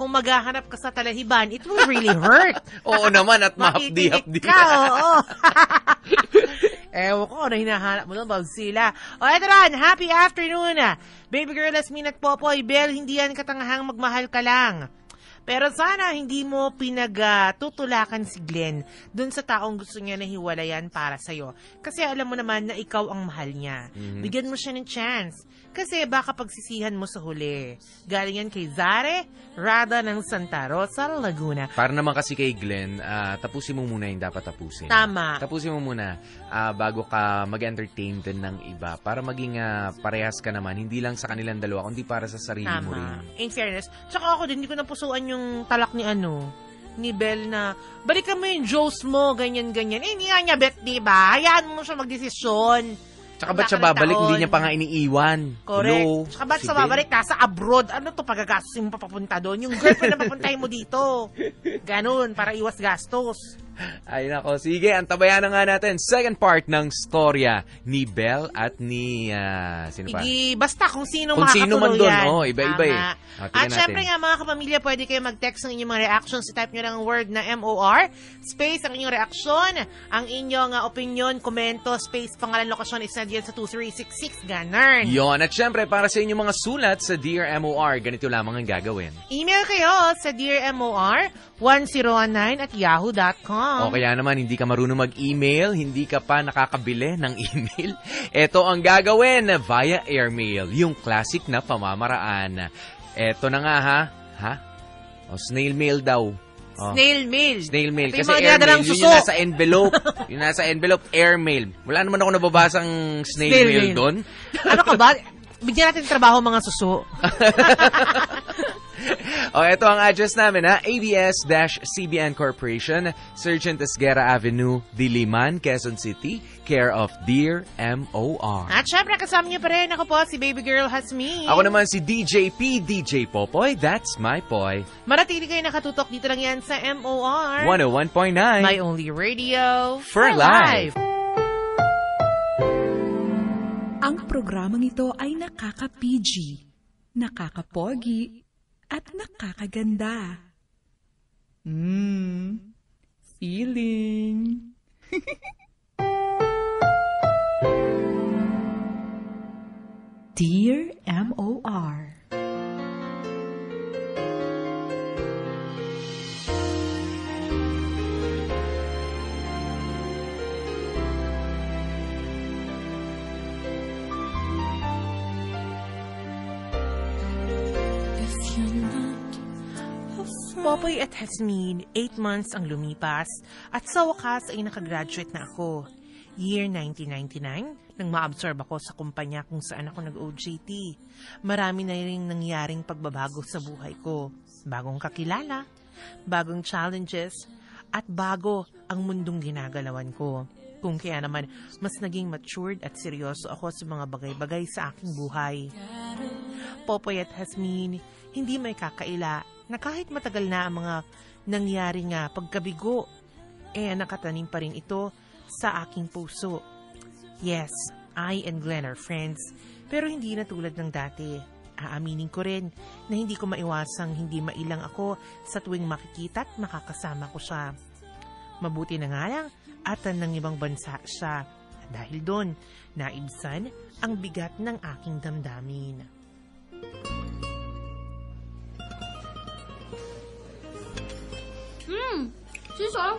B: Kung maghahanap ka sa talahiban, it will really hurt.
H: Oo naman, at mahapdi-hapdi.
B: ka, oo. Ewan ko, ano hinahanap mo doon, Babsila. O, eto ran, happy afternoon. Baby girl, Asmin at Popoy, Bel, hindi yan katangahang magmahal ka lang. Pero sana hindi mo pinagtutulakan si Glenn dun sa taong gusto niya na hiwalayan para sa'yo. Kasi alam mo naman na ikaw ang mahal niya.
H: Mhm.
B: Bigyan mo siya ng chance. Kasi baka pagsisihan mo sa huli. Galing yan kay Zare, Rada ng Santa Rosa, Laguna.
H: Para naman kasi kay Glenn, ah, tapusin mo muna yung dapat tapusin.
B: Tama.
H: Tapusin mo muna ah, bago ka mag-entertain din ng iba para maging ah, parehas ka naman. Hindi lang sa kanilang dalawa, kundi para sa sarili mo rin.
B: Tama. In fairness. Tsaka ako din, hindi ko napusuan yung talak ni ano, ni Belle na, balikan mo yung Joes mo, ganyan-ganyan. Eh, hindi nga niya bet, di ba? Hayaan mo siya magdesisyon.
H: Tsaka ba't siya babalik?
B: taon.
H: Hindi niya pa nga iniiwan.
B: Correct.
H: Hello?
B: Tsaka ba't sa babalik, nasa abroad, ano to, pagagastusin mo papapunta doon? Yung girlfriend na papuntahin mo dito. Ganun, para iwas gastos.
H: Ay nako, sige, antabayan na nga natin. Second part ng storya ni Belle at ni, ah, sino pa?
B: Hindi, basta kung sino
H: Kung sino man doon, oo, iba-iba eh. O,
B: At
H: natin.
B: syempre nga mga kapamilya, pwede kayo mag-text ng inyong mga reactions. I-type nyo lang ang word na M-O-R, space ang inyong reaksyon, ang inyong uh, opinion, komento, space, pangalan, lokasyon, isend yan sa 2366, ganun.
H: Yon, at syempre, para sa inyong mga sulat sa Dear MOR, ganito lamang ang gagawin.
B: Email kayo sa dearmor1019 at yahoo.com.
H: O kaya naman, hindi ka marunong mag-email, hindi ka pa nakakabili ng email, ito ang gagawin via airmail, yung classic na pamamaraan. Ito na nga ha, ha? O, snail mail daw. O,
B: Snail mail.
H: Snail mail.
B: Ito
H: Kasi airmail, yun yung nasa envelope. yung nasa envelope, airmail. Wala naman ako nababasang snail,
B: Snail
H: mail
B: mail.
H: doon.
B: ano ka ba? Bigyan natin trabaho mga suso.
H: o, ito ang address namin ha. ABS-CBN Corporation, Sergeant Esguera Avenue, Diliman, Quezon City, care of Dear M.O.R.
B: At syempre, kasama niyo pa rin ako po, si Baby Girl Hasmi.
H: Ako naman si DJ P, DJ Popoy, that's my boy.
B: Manatili kayo nakatutok dito lang yan sa MOR.
H: 101.9.
B: My only radio
H: For life.
A: Ang programang ito ay nakaka-PG, nakaka-pogi, at nakakaganda. Mmm, feeling. Dear M.O.R.
B: Popoy at Hasmin, 8 months ang lumipas at sa wakas ay nakagraduate na ako. Year 1999, nang ma-absorb ako sa kumpanya kung saan ako nag-OJT. Marami na rin nangyaring pagbabago sa buhay ko. Bagong kakilala, bagong challenges, at bago ang mundong ginagalawan ko. Kung kaya naman, mas naging matured at seryoso ako sa mga bagay-bagay sa aking buhay. Popoy at Hasmin, hindi may kakaila na kahit matagal na ang mga nangyari nga pagkabigo, eh nakatanim pa rin ito sa aking puso. Yes, I and Glenn are friends, pero hindi na tulad ng dati. Aaminin ko rin na hindi ko maiwasang hindi mailang ako sa tuwing makikita at makakasama ko siya. Mabuti na nga lang at ng ibang bansa siya. Dahil doon, naibsan ang bigat ng aking damdamin.
C: Hmm, sis oh.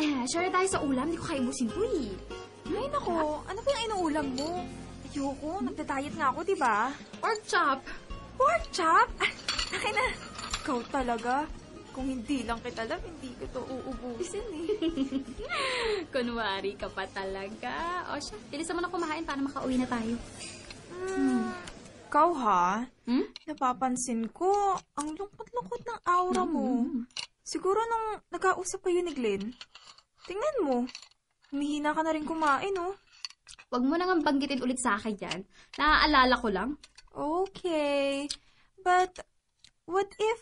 C: Eh, share tayo sa ulam. Di ko kaibusin to eh.
F: Ay, nako. Ano ba yung inuulam mo? Ayoko. Nagda-diet nga ako, di ba?
C: Pork chop.
F: Pork chop? Ah, Akin na. Ikaw talaga. Kung hindi lang kita alam, hindi ko to uubusin eh.
C: Kunwari ka pa talaga. O siya, bilisan mo na kumain para makauwi na tayo.
F: Ikaw ha?
C: Hmm?
F: Napapansin ko, ang lungkot-lungkot ng aura mo. Siguro nung nagkausap kayo ni Glenn. Tingnan mo. Humihina ka na rin kumain, oh.
C: Huwag mo nang banggitin ulit sa akin yan. Naaalala ko lang.
F: Okay. But, what if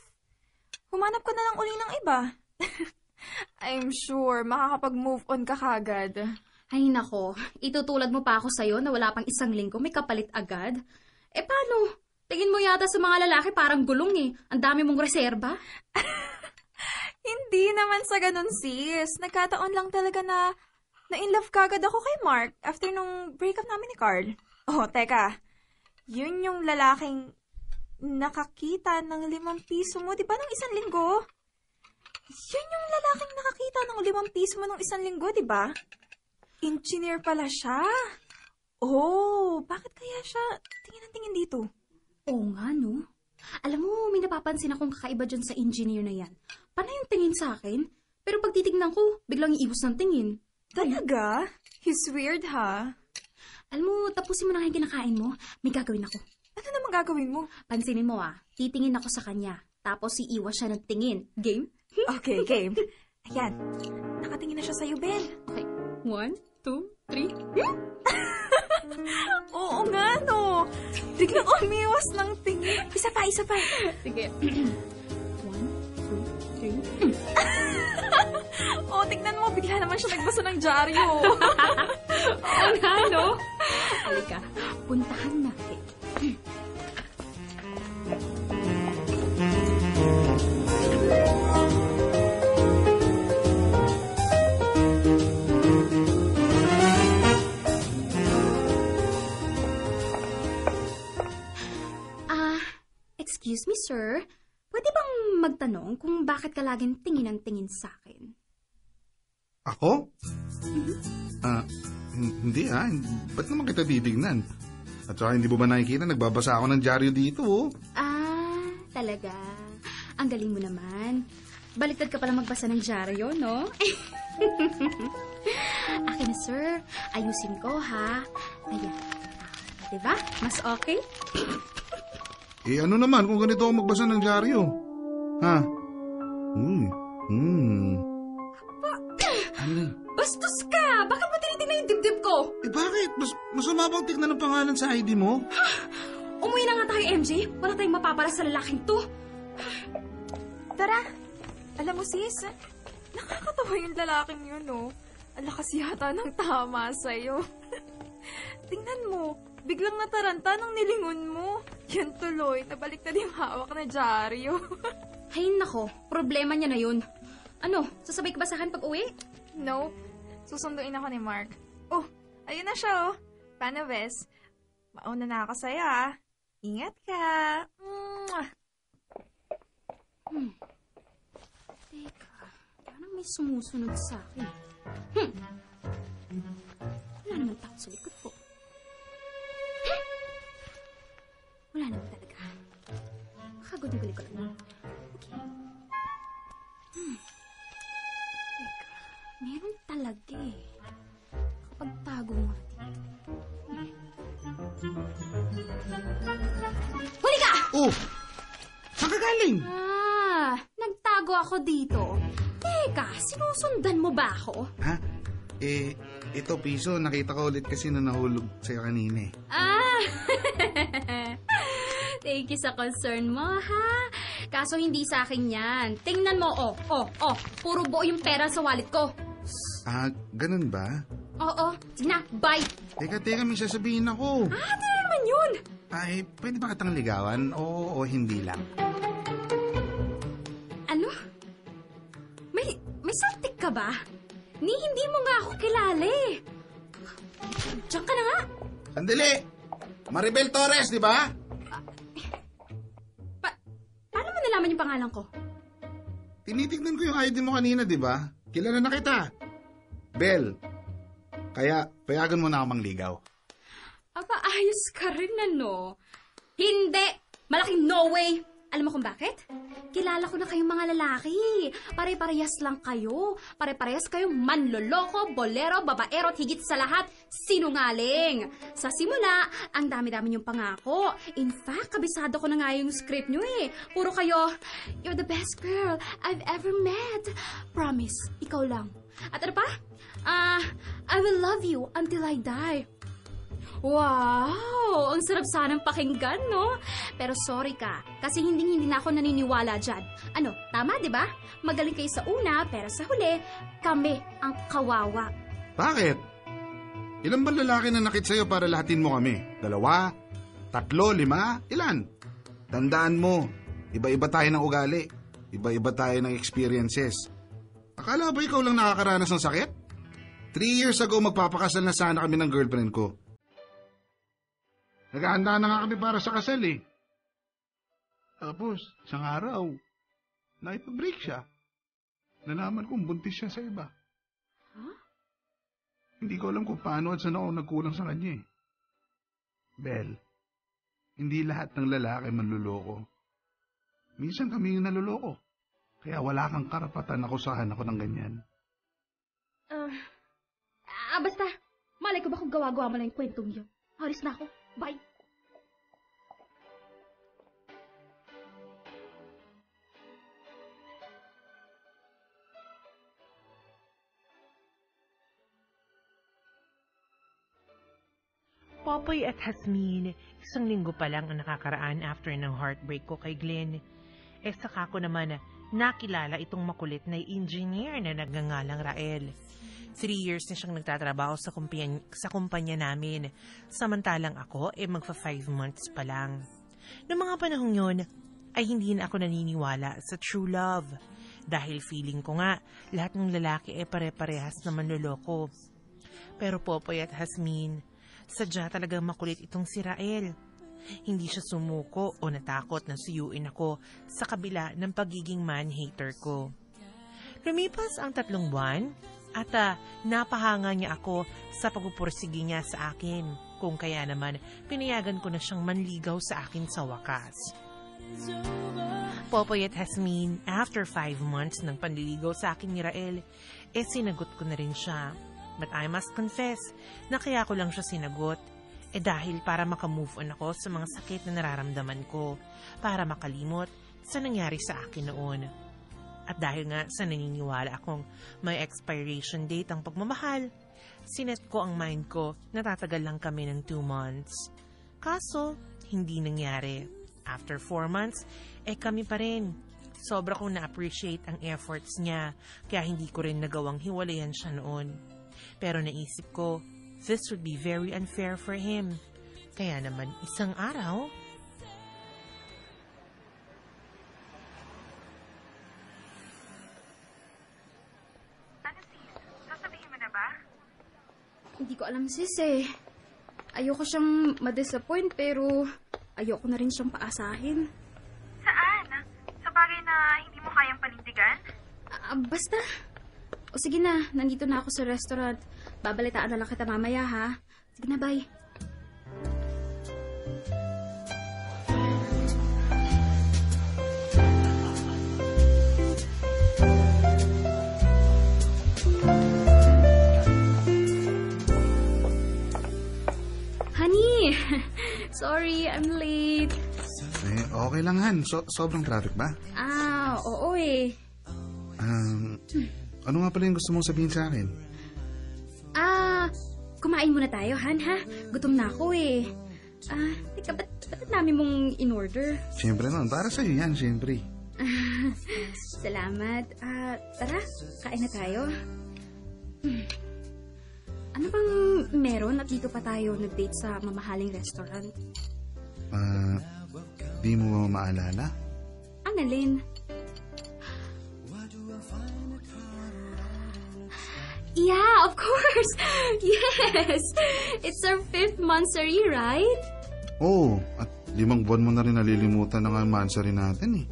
F: humanap ka na lang uli ng iba? I'm sure makakapag-move on ka kagad.
C: Ay nako, itutulad mo pa ako sa'yo na wala pang isang linggo may kapalit agad. Eh paano? Tingin mo yata sa mga lalaki parang gulong eh. Ang dami mong reserba.
F: Hindi naman sa ganun, sis. Nagkataon lang talaga na na-in-love kagad ako kay Mark after nung breakup namin ni Carl. Oh, teka. Yun yung lalaking nakakita ng limang piso mo, di ba, nung isang linggo? Yun yung lalaking nakakita ng limang piso mo nung isang linggo, di ba? Engineer pala siya. Oh, bakit kaya siya tingin ang tingin dito?
C: Oo nga no. Alam mo, may napapansin akong kakaiba dyan sa engineer na yan. Paano yung tingin sa akin? Pero pag titignan ko, biglang iibos ng tingin.
F: Talaga? He's weird, ha?
C: Alam mo, tapusin mo na yung kinakain mo. May gagawin ako.
F: Ano naman gagawin mo?
C: Pansinin mo ah, titingin ako sa kanya. Tapos iiwas siya ng tingin. Game?
F: Okay, game. Ayan. Nakatingin na siya sa'yo, Ben.
C: Okay. One, two, three.
F: Oo nga, no. Biglang umiwas ng tingin. Isa pa, isa pa.
C: Sige. Three.
F: Oo, tignan mo. Bigla naman siya nagbasa ng dyaryo.
C: Oo nga, no? Halika, puntahan natin. Ah, excuse me, sir. Magtanong kung bakit ka laging tingin ang tingin sa akin?
G: Ako? Ah, hin- hindi ah. Ba't naman kita bibignan? At saka hindi mo ba nakikita, nagbabasa ako ng dyaryo dito oh.
C: Ah, talaga. Ang galing mo naman. Baliktad ka pala magbasa ng dyaryo, no? Akin na, sir. Ayusin ko, ha? Ayan. Ah, diba? Mas okay?
G: Eh ano naman kung ganito ako magbasa ng dyaryo? Ha? Hmm. Hmm. Ano?
C: Bastos ka! Bakit mo tinitingnan yung dibdib ko?
G: Eh bakit? Mas, masama bang tignan ng pangalan sa ID mo?
C: Umuwi na nga tayo, MJ. Wala tayong mapapala sa lalaking to.
F: Tara. Alam mo, sis, nakakatawa yung lalaking yun, no? Ang lakas yata ng tama sa'yo. Tingnan mo, biglang nataranta nung nilingon mo. Yan tuloy, nabaliktad yung hawak na dyaryo.
C: Hay nako, problema niya na yun. Ano, sasabay ka ba sa akin pag uwi?
F: no, susunduin ako ni Mark. Oh, ayun na siya, oh. Paano, Bes? Mauna na ako sa'yo, ah. Ingat ka. Mwah!
C: Teka, parang may sumusunod sa akin. Hmm. Wala naman tao sa likod ko. Hmm. Wala naman talaga. Makagod yung likod mo. Hmm.
G: Teka, meron talaga eh. Kapagtago nga. Huli ka! Oh! Saan ka galing?
C: Ah, nagtago ako dito. Teka, sinusundan mo ba ako?
G: Ha? Eh, ito piso, nakita ko ulit kasi na nahulog sa'yo kanina eh.
C: Ah! Thank you sa concern mo, ha? Kaso hindi sa akin yan. Tingnan mo, oh, oh, oh. Puro buo yung pera sa wallet ko.
G: Ah, ganun ba?
C: Oo, sige na, bye.
G: Teka, teka, may sasabihin ako.
C: Ah, ano na naman yun?
G: Ay, pwede ba kitang ligawan? Oo o hindi lang?
C: Ano? May, may saltik ka ba? Ni hindi mo nga ako kilala eh. Diyan ka na nga.
G: Sandali! Maribel Torres, di ba?
C: Pa- paano mo nalaman yung pangalan ko?
G: Tinitignan ko yung ID mo kanina, di ba? Kilala na kita. Bel. Kaya, payagan mo na ako mangligaw.
C: Aba, ayos ka rin ano. Hindi! Malaking no way! Alam mo kung bakit? Kilala ko na kayong mga lalaki. Pare-parehas lang kayo. Pare-parehas kayong manloloko, bolero, babaero at higit sa lahat, sinungaling. Sa simula, ang dami-dami niyong pangako. In fact, kabisado ko na nga yung script niyo eh. Puro kayo, you're the best girl I've ever met. Promise, ikaw lang. At ano pa? Ah, I will love you until I die. Wow! Ang sarap sanang pakinggan, no? Pero sorry ka, kasi hindi hindi na ako naniniwala dyan. Ano, tama, di ba? Magaling kayo sa una, pero sa huli, kami ang kawawa.
G: Bakit? Ilan ba lalaki na nakit sa'yo para lahatin mo kami? Dalawa? Tatlo? Lima? Ilan? Tandaan mo, iba-iba tayo ng ugali. Iba-iba tayo ng experiences. Akala ba ikaw lang nakakaranas ng sakit? Three years ago, magpapakasal na sana kami ng girlfriend ko. Naghahanda na nga kami para sa kasal eh. Tapos, isang araw, naipag-break siya. Nalaman kong buntis siya sa iba. Hindi ko alam kung paano at saan ako nagkulang sa kanya eh. Bel, hindi lahat ng lalaki manluloko. Minsan kami yung naluloko. Kaya wala kang karapatan ako sa ako ng ganyan.
C: Ah, ah, basta, malay ko ba kung gawa-gawa mo lang yung kwentong yun? Haris na ako. Bye!
B: Popoy at Hasmin, isang linggo pa lang ang nakakaraan after ng heartbreak ko kay Glenn. Eh saka ko naman nakilala itong makulit na engineer na nagngangalang Rael. Three years na siyang nagtatrabaho sa kumpanya, sa kumpanya namin. Samantalang ako, eh magfa five months pa lang. Noong mga panahong yun, ay hindi na ako naniniwala sa true love. Dahil feeling ko nga, lahat ng lalaki ay pare-parehas na manloloko. Pero Popoy at Hasmin, sadya talagang makulit itong si Rael. Hindi siya sumuko o natakot na suyuin ako sa kabila ng pagiging man-hater ko. Lumipas ang tatlong buwan at ah, napahanga niya ako sa pagpupursige niya sa akin. Kung kaya naman, pinayagan ko na siyang manligaw sa akin sa wakas. Popoy at Hasmin, after five months ng panliligaw sa akin ni Rael, eh sinagot ko na rin siya. But I must confess na kaya ko lang siya sinagot eh dahil para makamove on ako sa mga sakit na nararamdaman ko, para makalimot sa nangyari sa akin noon. At dahil nga sa naniniwala akong may expiration date ang pagmamahal, sinet ko ang mind ko na tatagal lang kami ng two months. Kaso, hindi nangyari. After four months, eh kami pa rin. Sobra kong na-appreciate ang efforts niya, kaya hindi ko rin nagawang hiwalayan siya noon. Pero naisip ko, this would be very unfair for him. Kaya naman, isang araw,
C: Hindi ko alam sis eh. Ayoko siyang ma-disappoint pero ayoko na rin siyang paasahin.
I: Saan? Sa bagay na hindi mo kayang panindigan?
C: Ah, basta. O sige na, nandito na ako sa restaurant. Babalitaan na lang kita mamaya ha. Sige na, bye. Honey, Sorry, I'm late.
G: Eh, okay lang, Han. So, sobrang traffic ba?
C: Ah, oo eh.
G: Um, ano nga pala yung gusto mong sabihin sa akin?
C: Ah, kumain muna tayo, Han, ha? Gutom na ako eh. Ah, teka, ba't, ba't namin mong in-order?
G: Siyempre naman, para sa'yo yan, siyempre.
C: Salamat. Ah, tara, kain na tayo. Hmm. Ano bang meron at dito pa tayo nag-date sa mamahaling restaurant?
G: Ah, di mo ba maalala?
C: Ang alin? Yeah, of course! Yes! It's our fifth monthsary, right?
G: Oo, at limang buwan mo na rin nalilimutan ng mansari natin eh.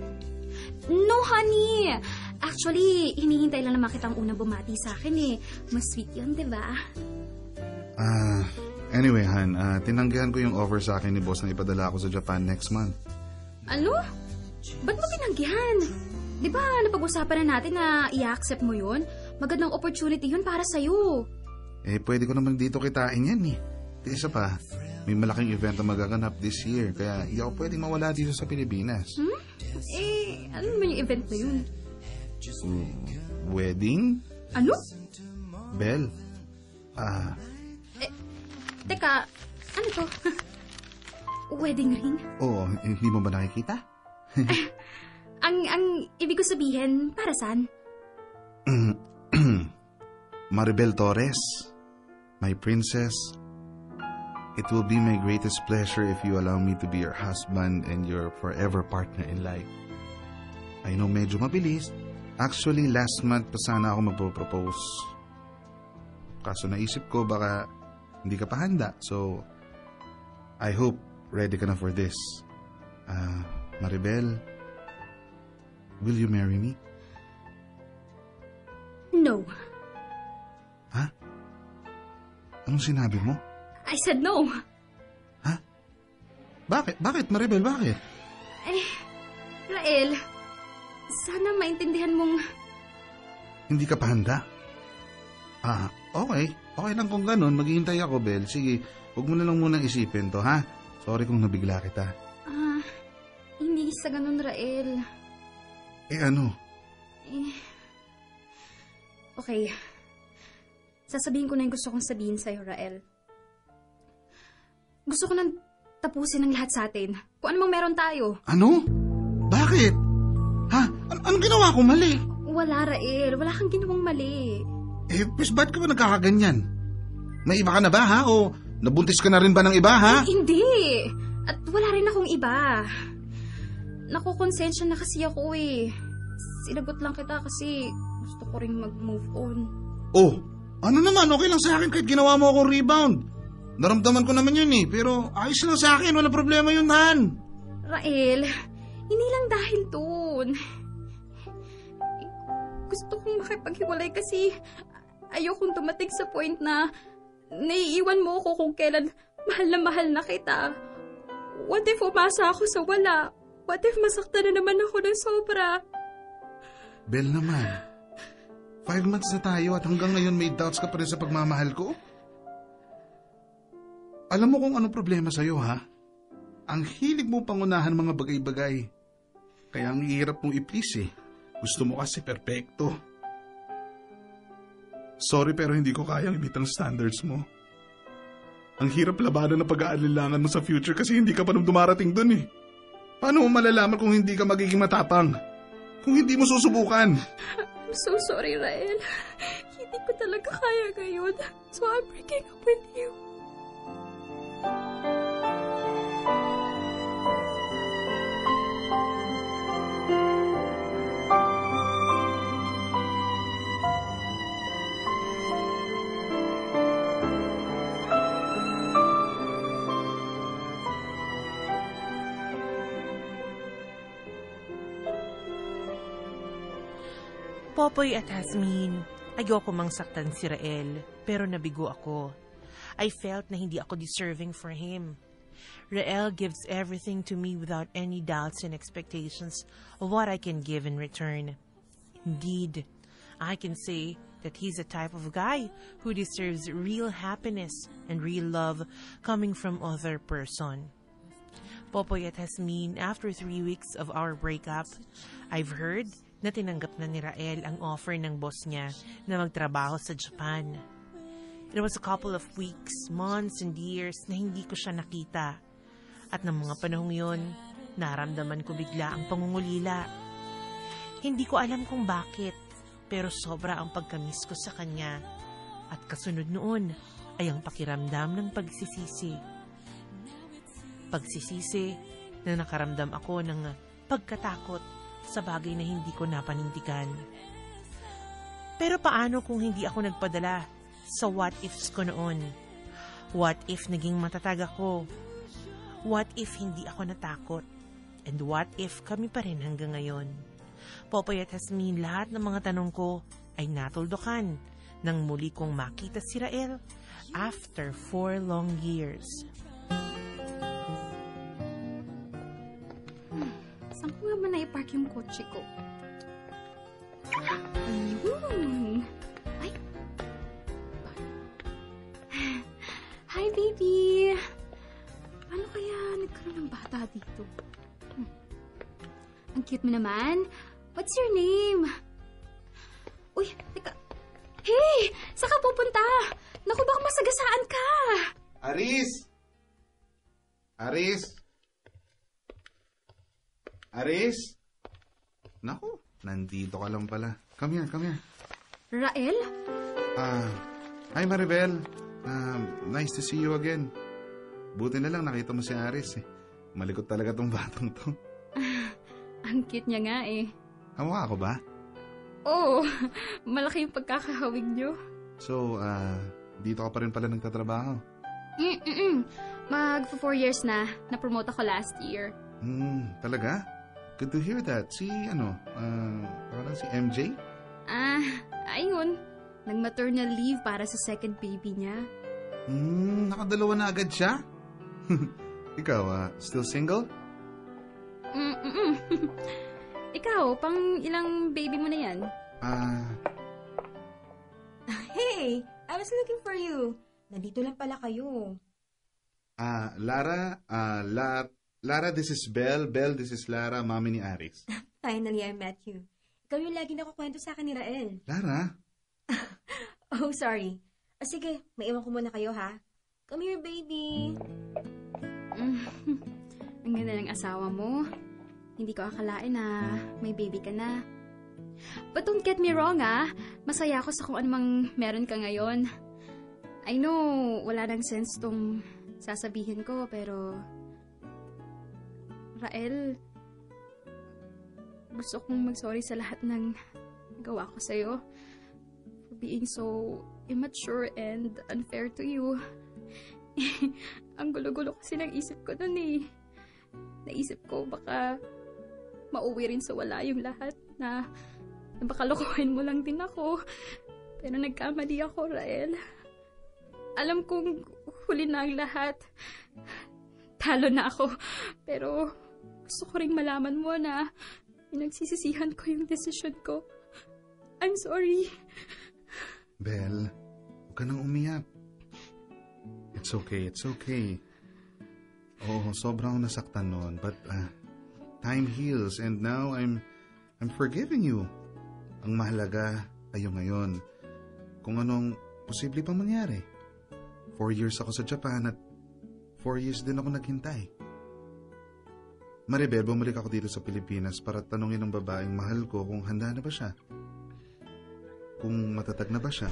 C: No, honey! Actually, hinihintay lang naman kitang unang bumati sa akin eh. Mas sweet yun, di ba?
G: Ah, anyway, Han, ah, tinanggihan ko yung offer sa akin ni boss na ipadala ako sa Japan next month.
C: Ano? Ba't mo binanggihan? Di ba napag-usapan na natin na i-accept mo yun? Magandang opportunity yun para sa'yo.
G: Eh, pwede ko naman dito kitain yan eh. Di isa pa, may malaking event na magaganap this year, kaya hindi ako pwedeng mawala dito sa Pilipinas.
C: Hmm? Eh, ano naman yung event na yun?
G: Mm, Wedding?
C: Ano?
G: Bell? Ah,
C: Teka, ano to? Wedding ring?
G: oo, hindi mo ba nakikita?
C: Ang, ang ibig ko sabihin, para saan?
G: Maribel Torres, my princess, it will be my greatest pleasure if you allow me to be your husband and your forever partner in life. I know medyo mabilis. Actually, last month pa sana ako magpo-propose. Kaso naisip ko baka hindi ka pa handa. So, I hope ready ka na for this. Ah, Maribel, will you marry me?
C: No.
G: Anong sinabi mo?
C: I said no.
G: Bakit? Bakit, Maribel? Bakit?
C: Eh, Rael, sana maintindihan mong...
G: Hindi ka pa handa? Ah, okay. Okay lang kung ganun. Maghihintay ako, Bel. Sige, huwag mo na lang munang isipin to, ha? Sorry kung nabigla kita.
C: Ah, hindi sa ganun, Rael.
G: Eh ano?
C: Eh, okay. Sasabihin ko na yung gusto kong sabihin sa'yo, Rael. Gusto ko nang tapusin ang lahat sa atin. Kung ano mang meron tayo.
G: Ano? Bakit? Ha? An- anong ginawa ko mali?
C: Wala, Rael. Wala kang ginawang mali.
G: Eh, pues ba't ka ba nagkakaganyan? May iba ka na ba, ha? O nabuntis ka na rin ba ng iba, ha?
C: Hindi! At wala rin akong iba. Nakukonsensya na kasi ako eh. Sinagot lang kita kasi gusto ko rin mag-move on.
G: Oh, ano naman? Okay lang sa akin kahit ginawa mo akong rebound. Naramdaman ko naman yun eh. Pero ayos lang sa akin. Wala problema yun, Han.
C: Rael, hindi lang dahil doon. Gusto kong makipaghiwalay kasi ayokong dumating sa point na naiiwan mo ako kung kailan mahal na mahal na kita. What if umasa ako sa wala? What if masaktan na naman ako ng sobra?
G: Bel naman. Five months na tayo at hanggang ngayon may doubts ka pa rin sa pagmamahal ko? Alam mo kung ano problema sa'yo, ha? Ang hilig mo pangunahan mga bagay-bagay. Kaya ang hirap mong i-please eh. Gusto mo kasi perpekto. Sorry pero hindi ko kayang ibit ang standards mo. Ang hirap labanan ng pag-aalilangan mo sa future kasi hindi ka pa nung dumarating dun eh. Paano mo malalaman kung hindi ka magiging matapang? Kung hindi mo susubukan?
C: I'm so sorry, Rael. Hindi ko talaga kaya ngayon. So I'm breaking up with you.
B: Popoy at Hasmin, ayoko mang saktan si Rael, pero nabigo ako. I felt na hindi ako deserving for him. Rael gives everything to me without any doubts and expectations of what I can give in return. Indeed, I can say that he's the type of guy who deserves real happiness and real love coming from other person. Popoy at Hasmin, after three weeks of our breakup, I've heard na tinanggap na ni Rael ang offer ng boss niya na magtrabaho sa Japan. It was a couple of weeks, months, and years na hindi ko siya nakita. At ng mga panahong yon, naramdaman ko bigla ang pangungulila. Hindi ko alam kung bakit, pero sobra ang pagkamis ko sa kanya. At kasunod noon ay ang pakiramdam ng pagsisisi. Pagsisisi na nakaramdam ako ng pagkatakot sa bagay na hindi ko napanindigan. Pero paano kung hindi ako nagpadala sa what ifs ko noon? What if naging matatag ako? What if hindi ako natakot? And what if kami pa rin hanggang ngayon? Popoy at Hasmin, lahat ng mga tanong ko ay natuldukan nang muli kong makita si Rael after four long years.
C: Nga ba na-park yung kotse ko? Ayun. Ay. Hi, baby. Paano kaya nagkaroon ng bata dito? Hmm. Ang cute mo naman. What's your name? Uy, teka. Hey! Saan ka pupunta? Naku, baka masagasaan ka.
G: Aris! Aris! Aris? Naku, nandito ka lang pala. Come here, come here.
C: Rael?
G: Ah, hi Maribel. Ah, nice to see you again. Buti na lang nakita mo si Aris eh. Malikot talaga tong batang to.
C: Ang cute niya nga eh.
G: Kamukha ko ba?
C: Oo, malaki yung pagkakahawig niyo.
G: So, ah, dito ka pa rin pala nagtatrabaho.
C: Mm-mm. Mag four years na. Na-promote ako last year.
G: Hmm, talaga? Good to hear that. Si, ano, ah, parang si MJ?
C: Ah, ayun. Nag-maternal leave para sa second baby niya.
G: Hmm, nakadalawa na agad siya? Ikaw, ah, still single?
C: Mm-mm. Ikaw, pang ilang baby mo na yan?
G: Ah,
J: Hey! I was looking for you. Nandito lang pala kayo.
G: ah, Lara, ah, La, Lara, this is Belle. Belle, this is Lara, mami ni Aris.
J: Finally, I met you. Ikaw yung lagi nakukwento sa akin ni Rael.
G: Lara?
J: Oh, sorry. O sige, maiwan ko muna kayo ha. Come here, baby.
C: Mm. Ang ganda ng asawa mo. Hindi ko akalain na may baby ka na. But don't get me wrong ah. Masaya ako sa kung anumang meron ka ngayon. I know, wala nang sense tong sasabihin ko, pero... Rael, gusto kong mag-sorry sa lahat ng gawa ko sa'yo. For being so immature and unfair to you. Ang gulo-gulo kasi ng isip ko nun eh. Naisip ko baka mauwi rin sa wala yung lahat na, na baka lokohin mo lang din ako. Pero nagkamali ako, Rael. Alam kong huli na ang lahat. Talo na ako. Pero gusto ko ring malaman mo na pinagsisisihan ko yung desisyon ko. I'm sorry.
G: Belle, huwag ka nang umiyak. It's okay, it's okay. Oo, sobrang nasaktan noon, but ah, time heals and now I'm I'm forgiving you. Ang mahalaga ay yung ngayon. Kung anong posible pang mangyari. Four years ako sa Japan at four years din ako naghintay. Maribel, bumalik ako dito sa Pilipinas para tanungin ng babaeng mahal ko kung handa na ba siya. Kung matatag na ba siya.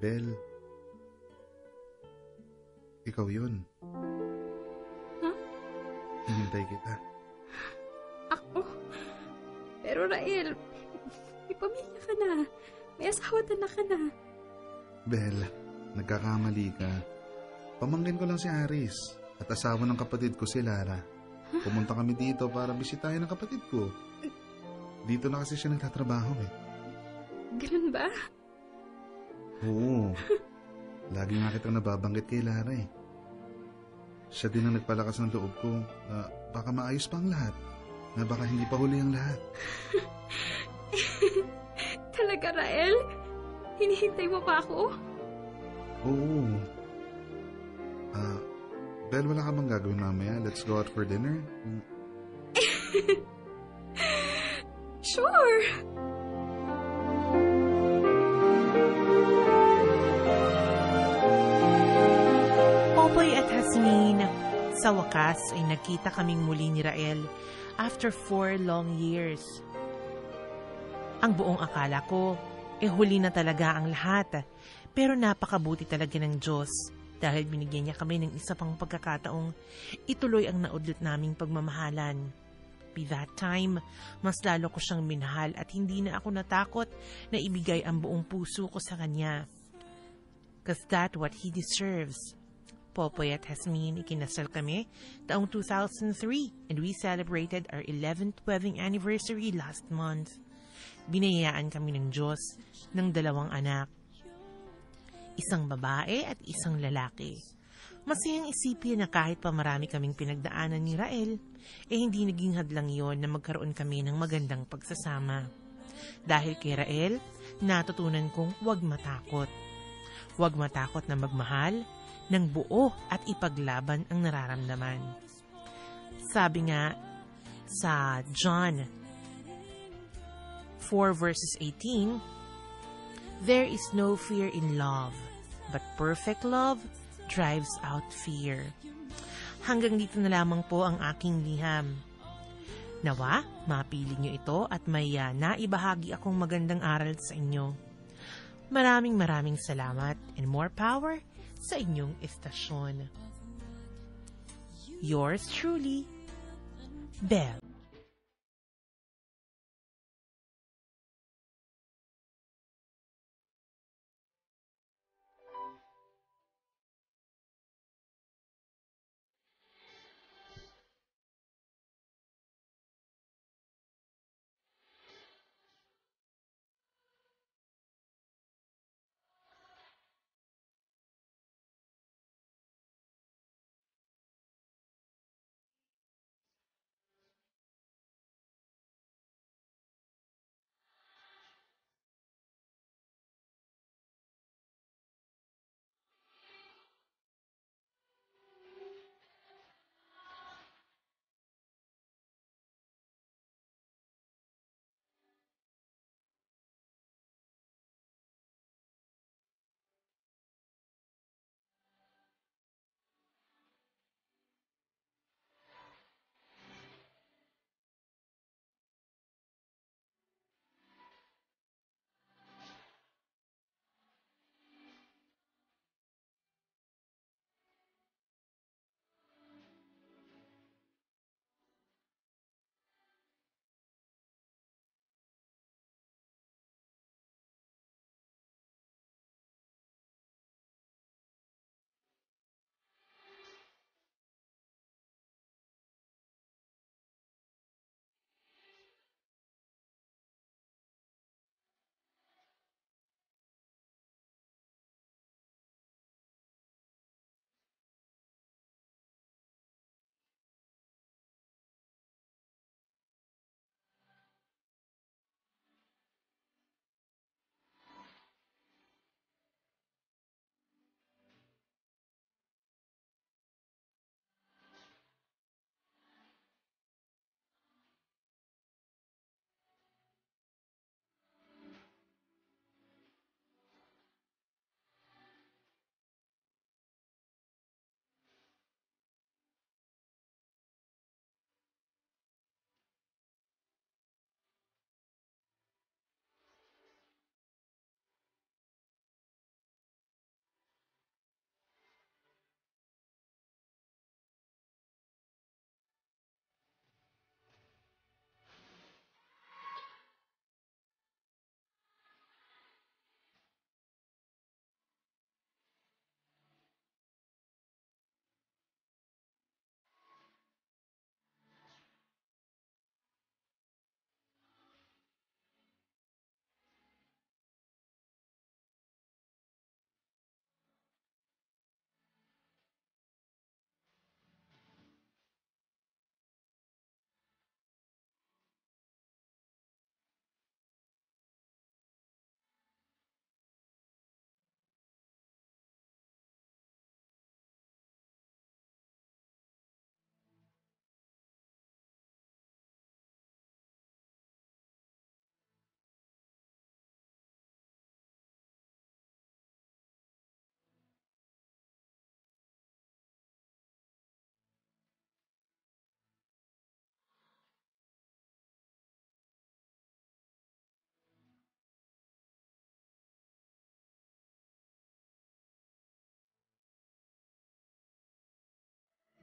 G: Bel, ikaw yun.
C: Huh?
G: Hinintay kita.
C: Ako? Pero Rael, may pamilya ka na. May asawa anak ka na.
G: Bel, nagkakamali ka. Pamangkin ko lang si Aris at asawa ng kapatid ko si Lara. Pumunta kami dito para bisitahin ang kapatid ko. Dito na kasi siya nagtatrabaho eh.
C: Ganun ba?
G: Oo. Lagi nga kitang nababanggit kay Lara eh. Siya din ang nagpalakas ng loob ko na baka maayos pa ang lahat. Na baka hindi pa huli ang lahat.
C: Talaga, Rael? Hinihintay mo pa ako?
G: Oo. Ah, Bel, wala ka bang gagawin mamaya? Let's go out for dinner?
F: Sure!
B: Popoy at Hasmin, sa wakas ay nagkita kaming muli ni Rael after four long years. Ang buong akala ko, eh huli na talaga ang lahat. Pero napakabuti talaga ng Diyos dahil binigyan niya kami ng isa pang pagkakataong ituloy ang naudlot naming pagmamahalan. By that time, mas lalo ko siyang minahal at hindi na ako natakot na ibigay ang buong puso ko sa kanya. Cause that what he deserves. Popoy at Hasmin, ikinasal kami taong 2003 and we celebrated our 11th wedding anniversary last month. Binayaan kami ng Diyos ng dalawang anak. Isang babae at isang lalaki. Masayang isipin na kahit pa marami kaming pinagdaanan ni Rael, eh hindi naging hadlang yon na magkaroon kami ng magandang pagsasama. Dahil kay Rael, natutunan kong huwag matakot. Huwag matakot na magmahal, ng buo at ipaglaban ang nararamdaman. Sabi nga sa John 4 verses 18, There is no fear in love, but perfect love drives out fear. Hanggang dito na lamang po ang aking liham. Nawa, mapili niyo ito at may uh, naibahagi akong magandang aral sa inyo. Maraming maraming salamat and more power sa inyong estasyon. Yours truly, Belle.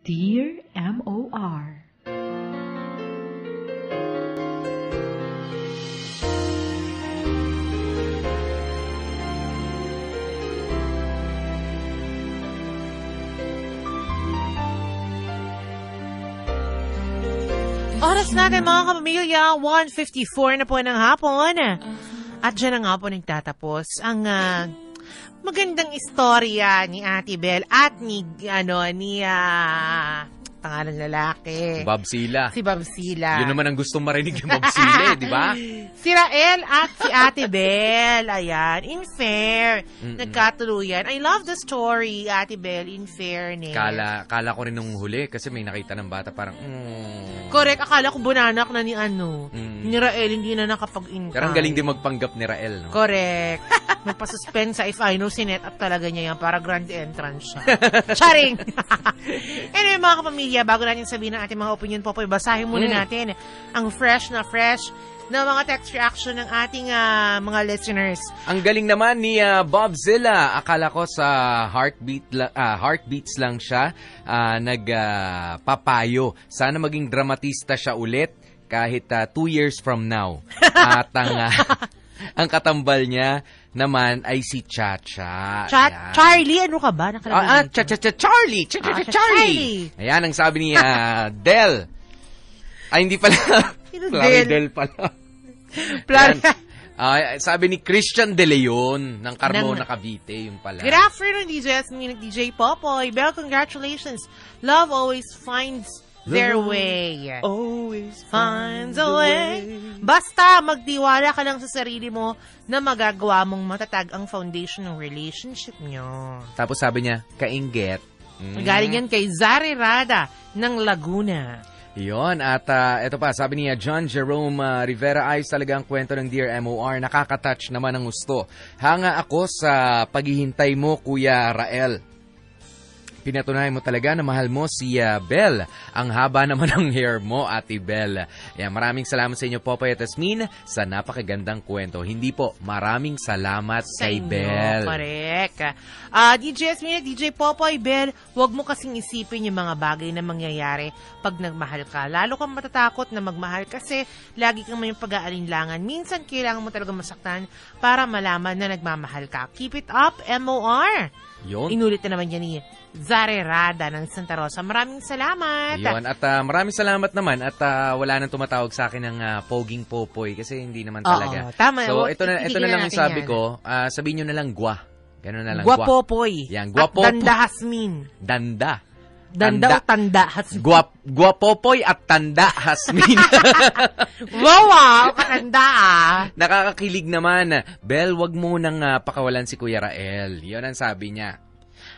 A: Dear M.O.R.
B: Oras natin mga kapamilya, 1.54 na po ng hapon. At dyan na nga po nagtatapos ang ah, magandang istorya ni Ate Bel at ni, ano, ni, ah, pangalan lalaki.
H: Bob Sila.
B: Si Bob Sila.
H: Yun naman ang gustong marinig ni Bob Sila, eh, di ba?
B: Si Rael at si Ate Bel. Ayan, in fair.
H: Mm-mm.
B: Nagkatuluyan. I love the story, Ate Bel, in fairness.
H: Kala, kala ko rin nung huli kasi may nakita ng bata parang, mm.
B: Correct, akala ko bunanak na ni ano.
H: Mm.
B: Ni Rael, hindi na nakapag-intay.
H: Pero ang galing din magpanggap ni Rael, no?
B: Correct. Magpa-suspense sa if I know, sinet up talaga niya yan para grand entrance siya. Charing! anyway, mga kapamilya, bago natin sabihin ang ating mga opinion po, po basahin muna
H: Mm.
B: natin ang fresh na fresh na mga text reaction ng ating ah, mga listeners.
H: Ang galing naman ni ah, Bob Zilla. Akala ko sa heartbeat la- ah, heartbeats lang siya ah, nagpapayo. Sana maging dramatista siya ulit kahit ah, two years from now. At ang, ah, ang katambal niya naman ay si Chacha.
B: Cha-
H: Ayan.
B: Charlie, ano ka ba? Nakalagay
H: Ah, ah, cha, cha, cha, Charlie! Cha, cha,
B: Ah,
H: cha,
B: cha-
H: Charlie! Ayan ang sabi ni ah, Del. Ay, hindi pala. Clary
B: Del?
H: Pala.
B: Plan-
H: Yan. Ah, sabi ni Christian De Leon ng Carmona,
B: Ng-
H: Cavite, yung pala.
B: Good afternoon, DJ at DJ Popoy. Bell, congratulations. Love always finds their way.
H: Always
B: finds a way. Basta magtiwala ka lang sa sarili mo na magagawa mong matatag ang foundation ng relationship nyo.
H: Tapos sabi niya, kainggit. Mm.
B: Galing yan kay Zari Rada ng Laguna.
H: Yun, at ah, ito pa, sabi niya, John Jerome ah, Rivera, ayos talaga ang kwento ng Dear MOR, nakakatouch naman ang gusto. Hanga ako sa paghihintay mo, Kuya Rael. Pinatunayan mo talaga na mahal mo si ah, Belle. Ang haba naman ng hair mo, Ate Belle. Yan, maraming salamat sa inyo, Popoy at Asmin, sa napakagandang kwento. Hindi po, maraming salamat
B: Sa
H: kay
B: inyo,
H: Belle.
B: Correct. Ah, DJ Esmin at DJ Popoy, Bell, wag mo kasing isipin yung mga bagay na mangyayari pag nagmahal ka. Lalo kang matatakot na magmahal kasi lagi kang may pag-aalinlangan. Minsan kailangan mo talaga masaktan para malaman na nagmamahal ka. Keep it up, MOR!
H: Yun.
B: Inulit na naman yan ni Zare Rada ng Santa Rosa. Maraming salamat.
H: Yun, at ah, maraming salamat naman at ah, wala nang tumatawag sa akin ng ah, poging popoy kasi hindi naman
B: Oo,
H: talaga.
B: tama.
H: So, ito na, ito na lang yung sabi
B: yan.
H: ko. ah, sabihin nyo na lang gwa. Ganun na lang.
B: Guapopoy.
H: Yan,
B: At
H: guapopoy.
B: Danda Hasmin.
H: Danda.
B: Danda o tanda Hasmin.
H: Guap, guapopoy at tanda Hasmin.
B: wow, wow, katanda ah.
H: Nakakakilig naman. Bel, wag mo nang ah, pakawalan si Kuya Rael. Yun ang sabi niya.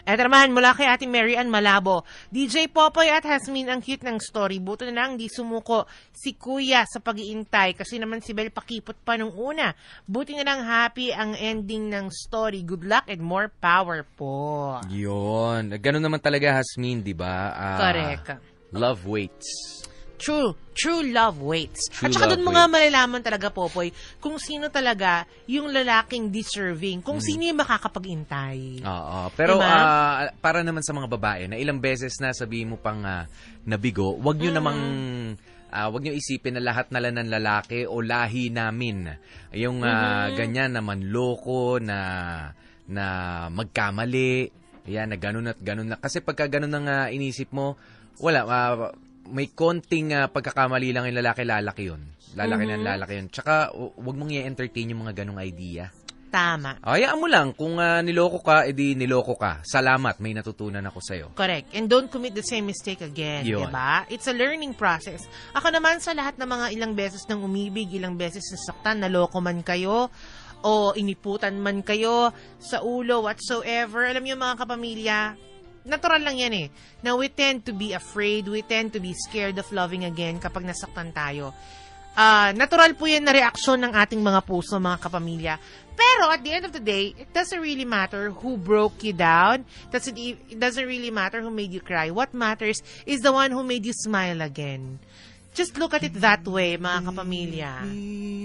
B: Eto naman, mula kay Ate Mary Ann Malabo. DJ Popoy at Hasmin ang cute ng story. Buto na lang di sumuko si Kuya sa pag-iintay kasi naman si Bel pakipot pa nung una. Buti na lang happy ang ending ng story. Good luck and more power po.
H: Yun. Ganun naman talaga, Hasmin, di ba? Ah,
B: Correct.
H: Love waits.
B: True. True love waits.
H: True
B: At saka doon mo nga malalaman talaga, Popoy, kung sino talaga yung lalaking deserving. Kung
H: Mm.
B: sino yung makakapag-intay.
H: Oo. Pero
B: Diba?
H: ah, para naman sa mga babae na ilang beses na sabihin mo pang ah, nabigo, wag nyo
B: Mm.
H: namang ah, wag nyo isipin na lahat na lang ng lalaki o lahi namin. Yung ah,
B: Mhm.
H: ganyan na manloko na na magkamali. Yan, na ganun at ganun na. Kasi pagka ganun ang ah, inisip mo, wala, ah, may konting ah, pagkakamali lang yung lalaki, lalaki yun. Lalaki
B: Mhm.
H: ng lalaki yun. Tsaka, wag mong i-entertain yung mga ganung idea.
B: Tama.
H: Hayaan mo lang, kung ah, niloko ka, edi niloko ka. Salamat, may natutunan ako sa'yo.
B: Correct. And don't commit the same mistake again,
H: Yun.
B: 'di ba? It's a learning process. Ako naman sa lahat ng mga ilang beses ng umibig, ilang beses nasaktan, naloko man kayo, o iniputan man kayo sa ulo, whatsoever. Alam niyo mga kapamilya, natural lang yan eh. Na we tend to be afraid, we tend to be scared of loving again kapag nasaktan tayo. Ah, natural po yan na reaksyon ng ating mga puso, mga kapamilya. Pero at the end of the day, it doesn't really matter who broke you down. Doesn't e- it doesn't really matter who made you cry. What matters is the one who made you smile again. Just look at it that way, mga kapamilya.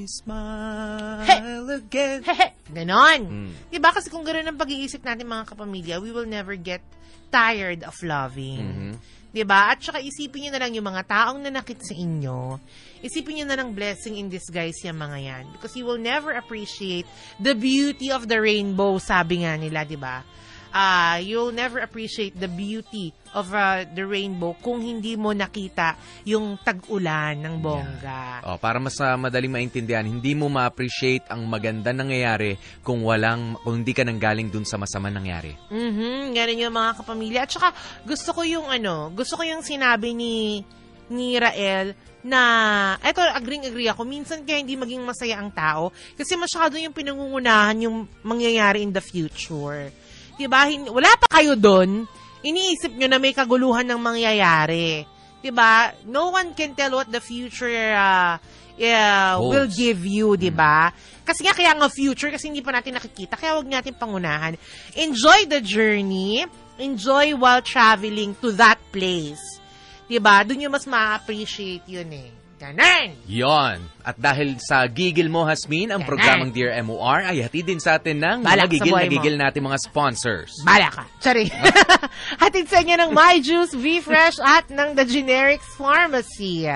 H: smile again.
B: Ganon.
H: Mm.
B: Diba? Kasi kung gano'n ang pag-iisip natin mga kapamilya, we will never get tired of loving.
H: Mhm.
B: Diba? At saka isipin nyo na lang yung mga taong nanakit sa inyo. Isipin nyo na lang blessing in disguise yung mga yan. Because you will never appreciate the beauty of the rainbow, sabi nga nila, diba? Ah, you'll never appreciate the beauty of uh, the rainbow kung hindi mo nakita yung tag-ulan ng bongga.
H: Oh, para mas ah, madaling maintindihan, hindi mo ma-appreciate ang maganda nangyayari kung walang kung hindi ka nanggaling dun sa masama nangyari.
B: Mhm, ganun yung mga kapamilya. At saka, gusto ko yung ano, gusto ko yung sinabi ni ni Rael na, eto, agreeing-agree ako, minsan kaya hindi maging masaya ang tao kasi masyado yung pinangungunahan yung mangyayari in the future. Diba? Hin- Wala pa kayo doon, iniisip nyo na may kaguluhan ng mangyayari. Diba? No one can tell what the future uh, uh, will give you, di ba? Kasi nga kaya nga future kasi hindi pa natin nakikita, kaya wag natin pangunahan. Enjoy the journey, enjoy while traveling to that place. Di ba? Doon yung mas ma-appreciate yun eh. Ganon!
H: Yon. At dahil sa gigil mo, Hasmin, ang
B: Yan
H: programang Dear MOR ay hatid din sa atin ng
B: Balak
H: mga
B: sa
H: gigil na
B: mo.
H: gigil natin mga sponsors.
B: Bala ka. Sorry. Hatid sa inyo ng My Juice, V-Fresh at ng The Generics Pharmacy.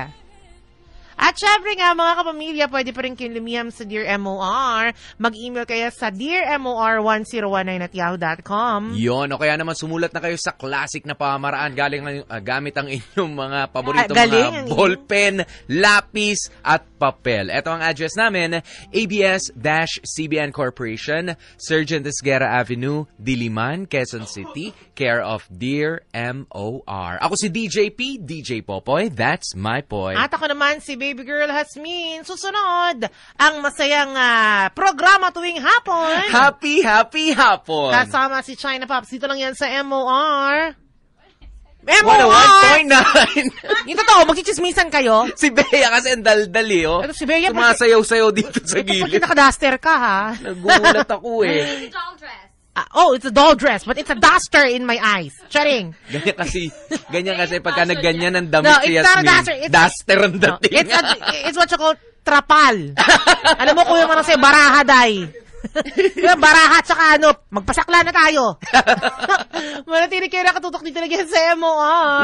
B: At syempre nga mga kapamilya, pwede pa rin kayong lumiham sa Dear MOR. Mag-email kayo sa dearmor1019 at yahoo.com.
H: Yon, o kaya naman sumulat na kayo sa classic na pamamaraan galing ng- ah, gamit ang inyong mga paborito
B: Ah, galing
H: mga ballpen, lapis, at papel. Ito ang address namin, ABS-CBN Corporation, Surgeon Esguerra Avenue, Diliman, Quezon City, care of Dear MOR. Ako si DJP, DJ Popoy, that's my boy.
B: At ako naman si Baby Girl Hasmin. Susunod, ang masayang ah, programa tuwing hapon.
H: Happy, happy hapon!
B: Kasama si China Pops. Dito lang yan sa MOR.
H: Ano,
B: MOR!
H: 101.9!
B: Yung totoo, magchichismisan kayo.
H: si Bea kasi ang daldali, oh.
B: Ito si Bea,
H: Sumasayaw-sayaw dito sa
B: Pag
H: gilid.
B: naka-duster ka, ha?
H: Nagulat ako eh.
C: Doll dress.
B: Ah, oh, it's a doll dress, but it's a duster in my eyes. Charing.
H: Ganyan kasi, ganyan kasi pagka nagganyan ng damit
B: No,
H: si
B: it's not a
H: Yasmin,
B: duster. It's-
H: duster ang
B: No,
H: dating.
B: it's, a, it's what you call trapal. Alam mo kung yung ano sa'yo, baraha, day. yung baraha, tsaka ano, magpasakla na tayo. Manatili kayo nakatutok dito yan sa MOR.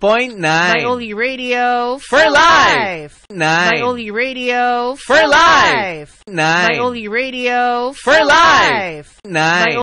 H: 101.9.
B: My only radio
H: For life.
B: My
H: Nine.
B: only radio
H: For life.
B: My
H: Nine.
B: only radio
H: For life. Nine.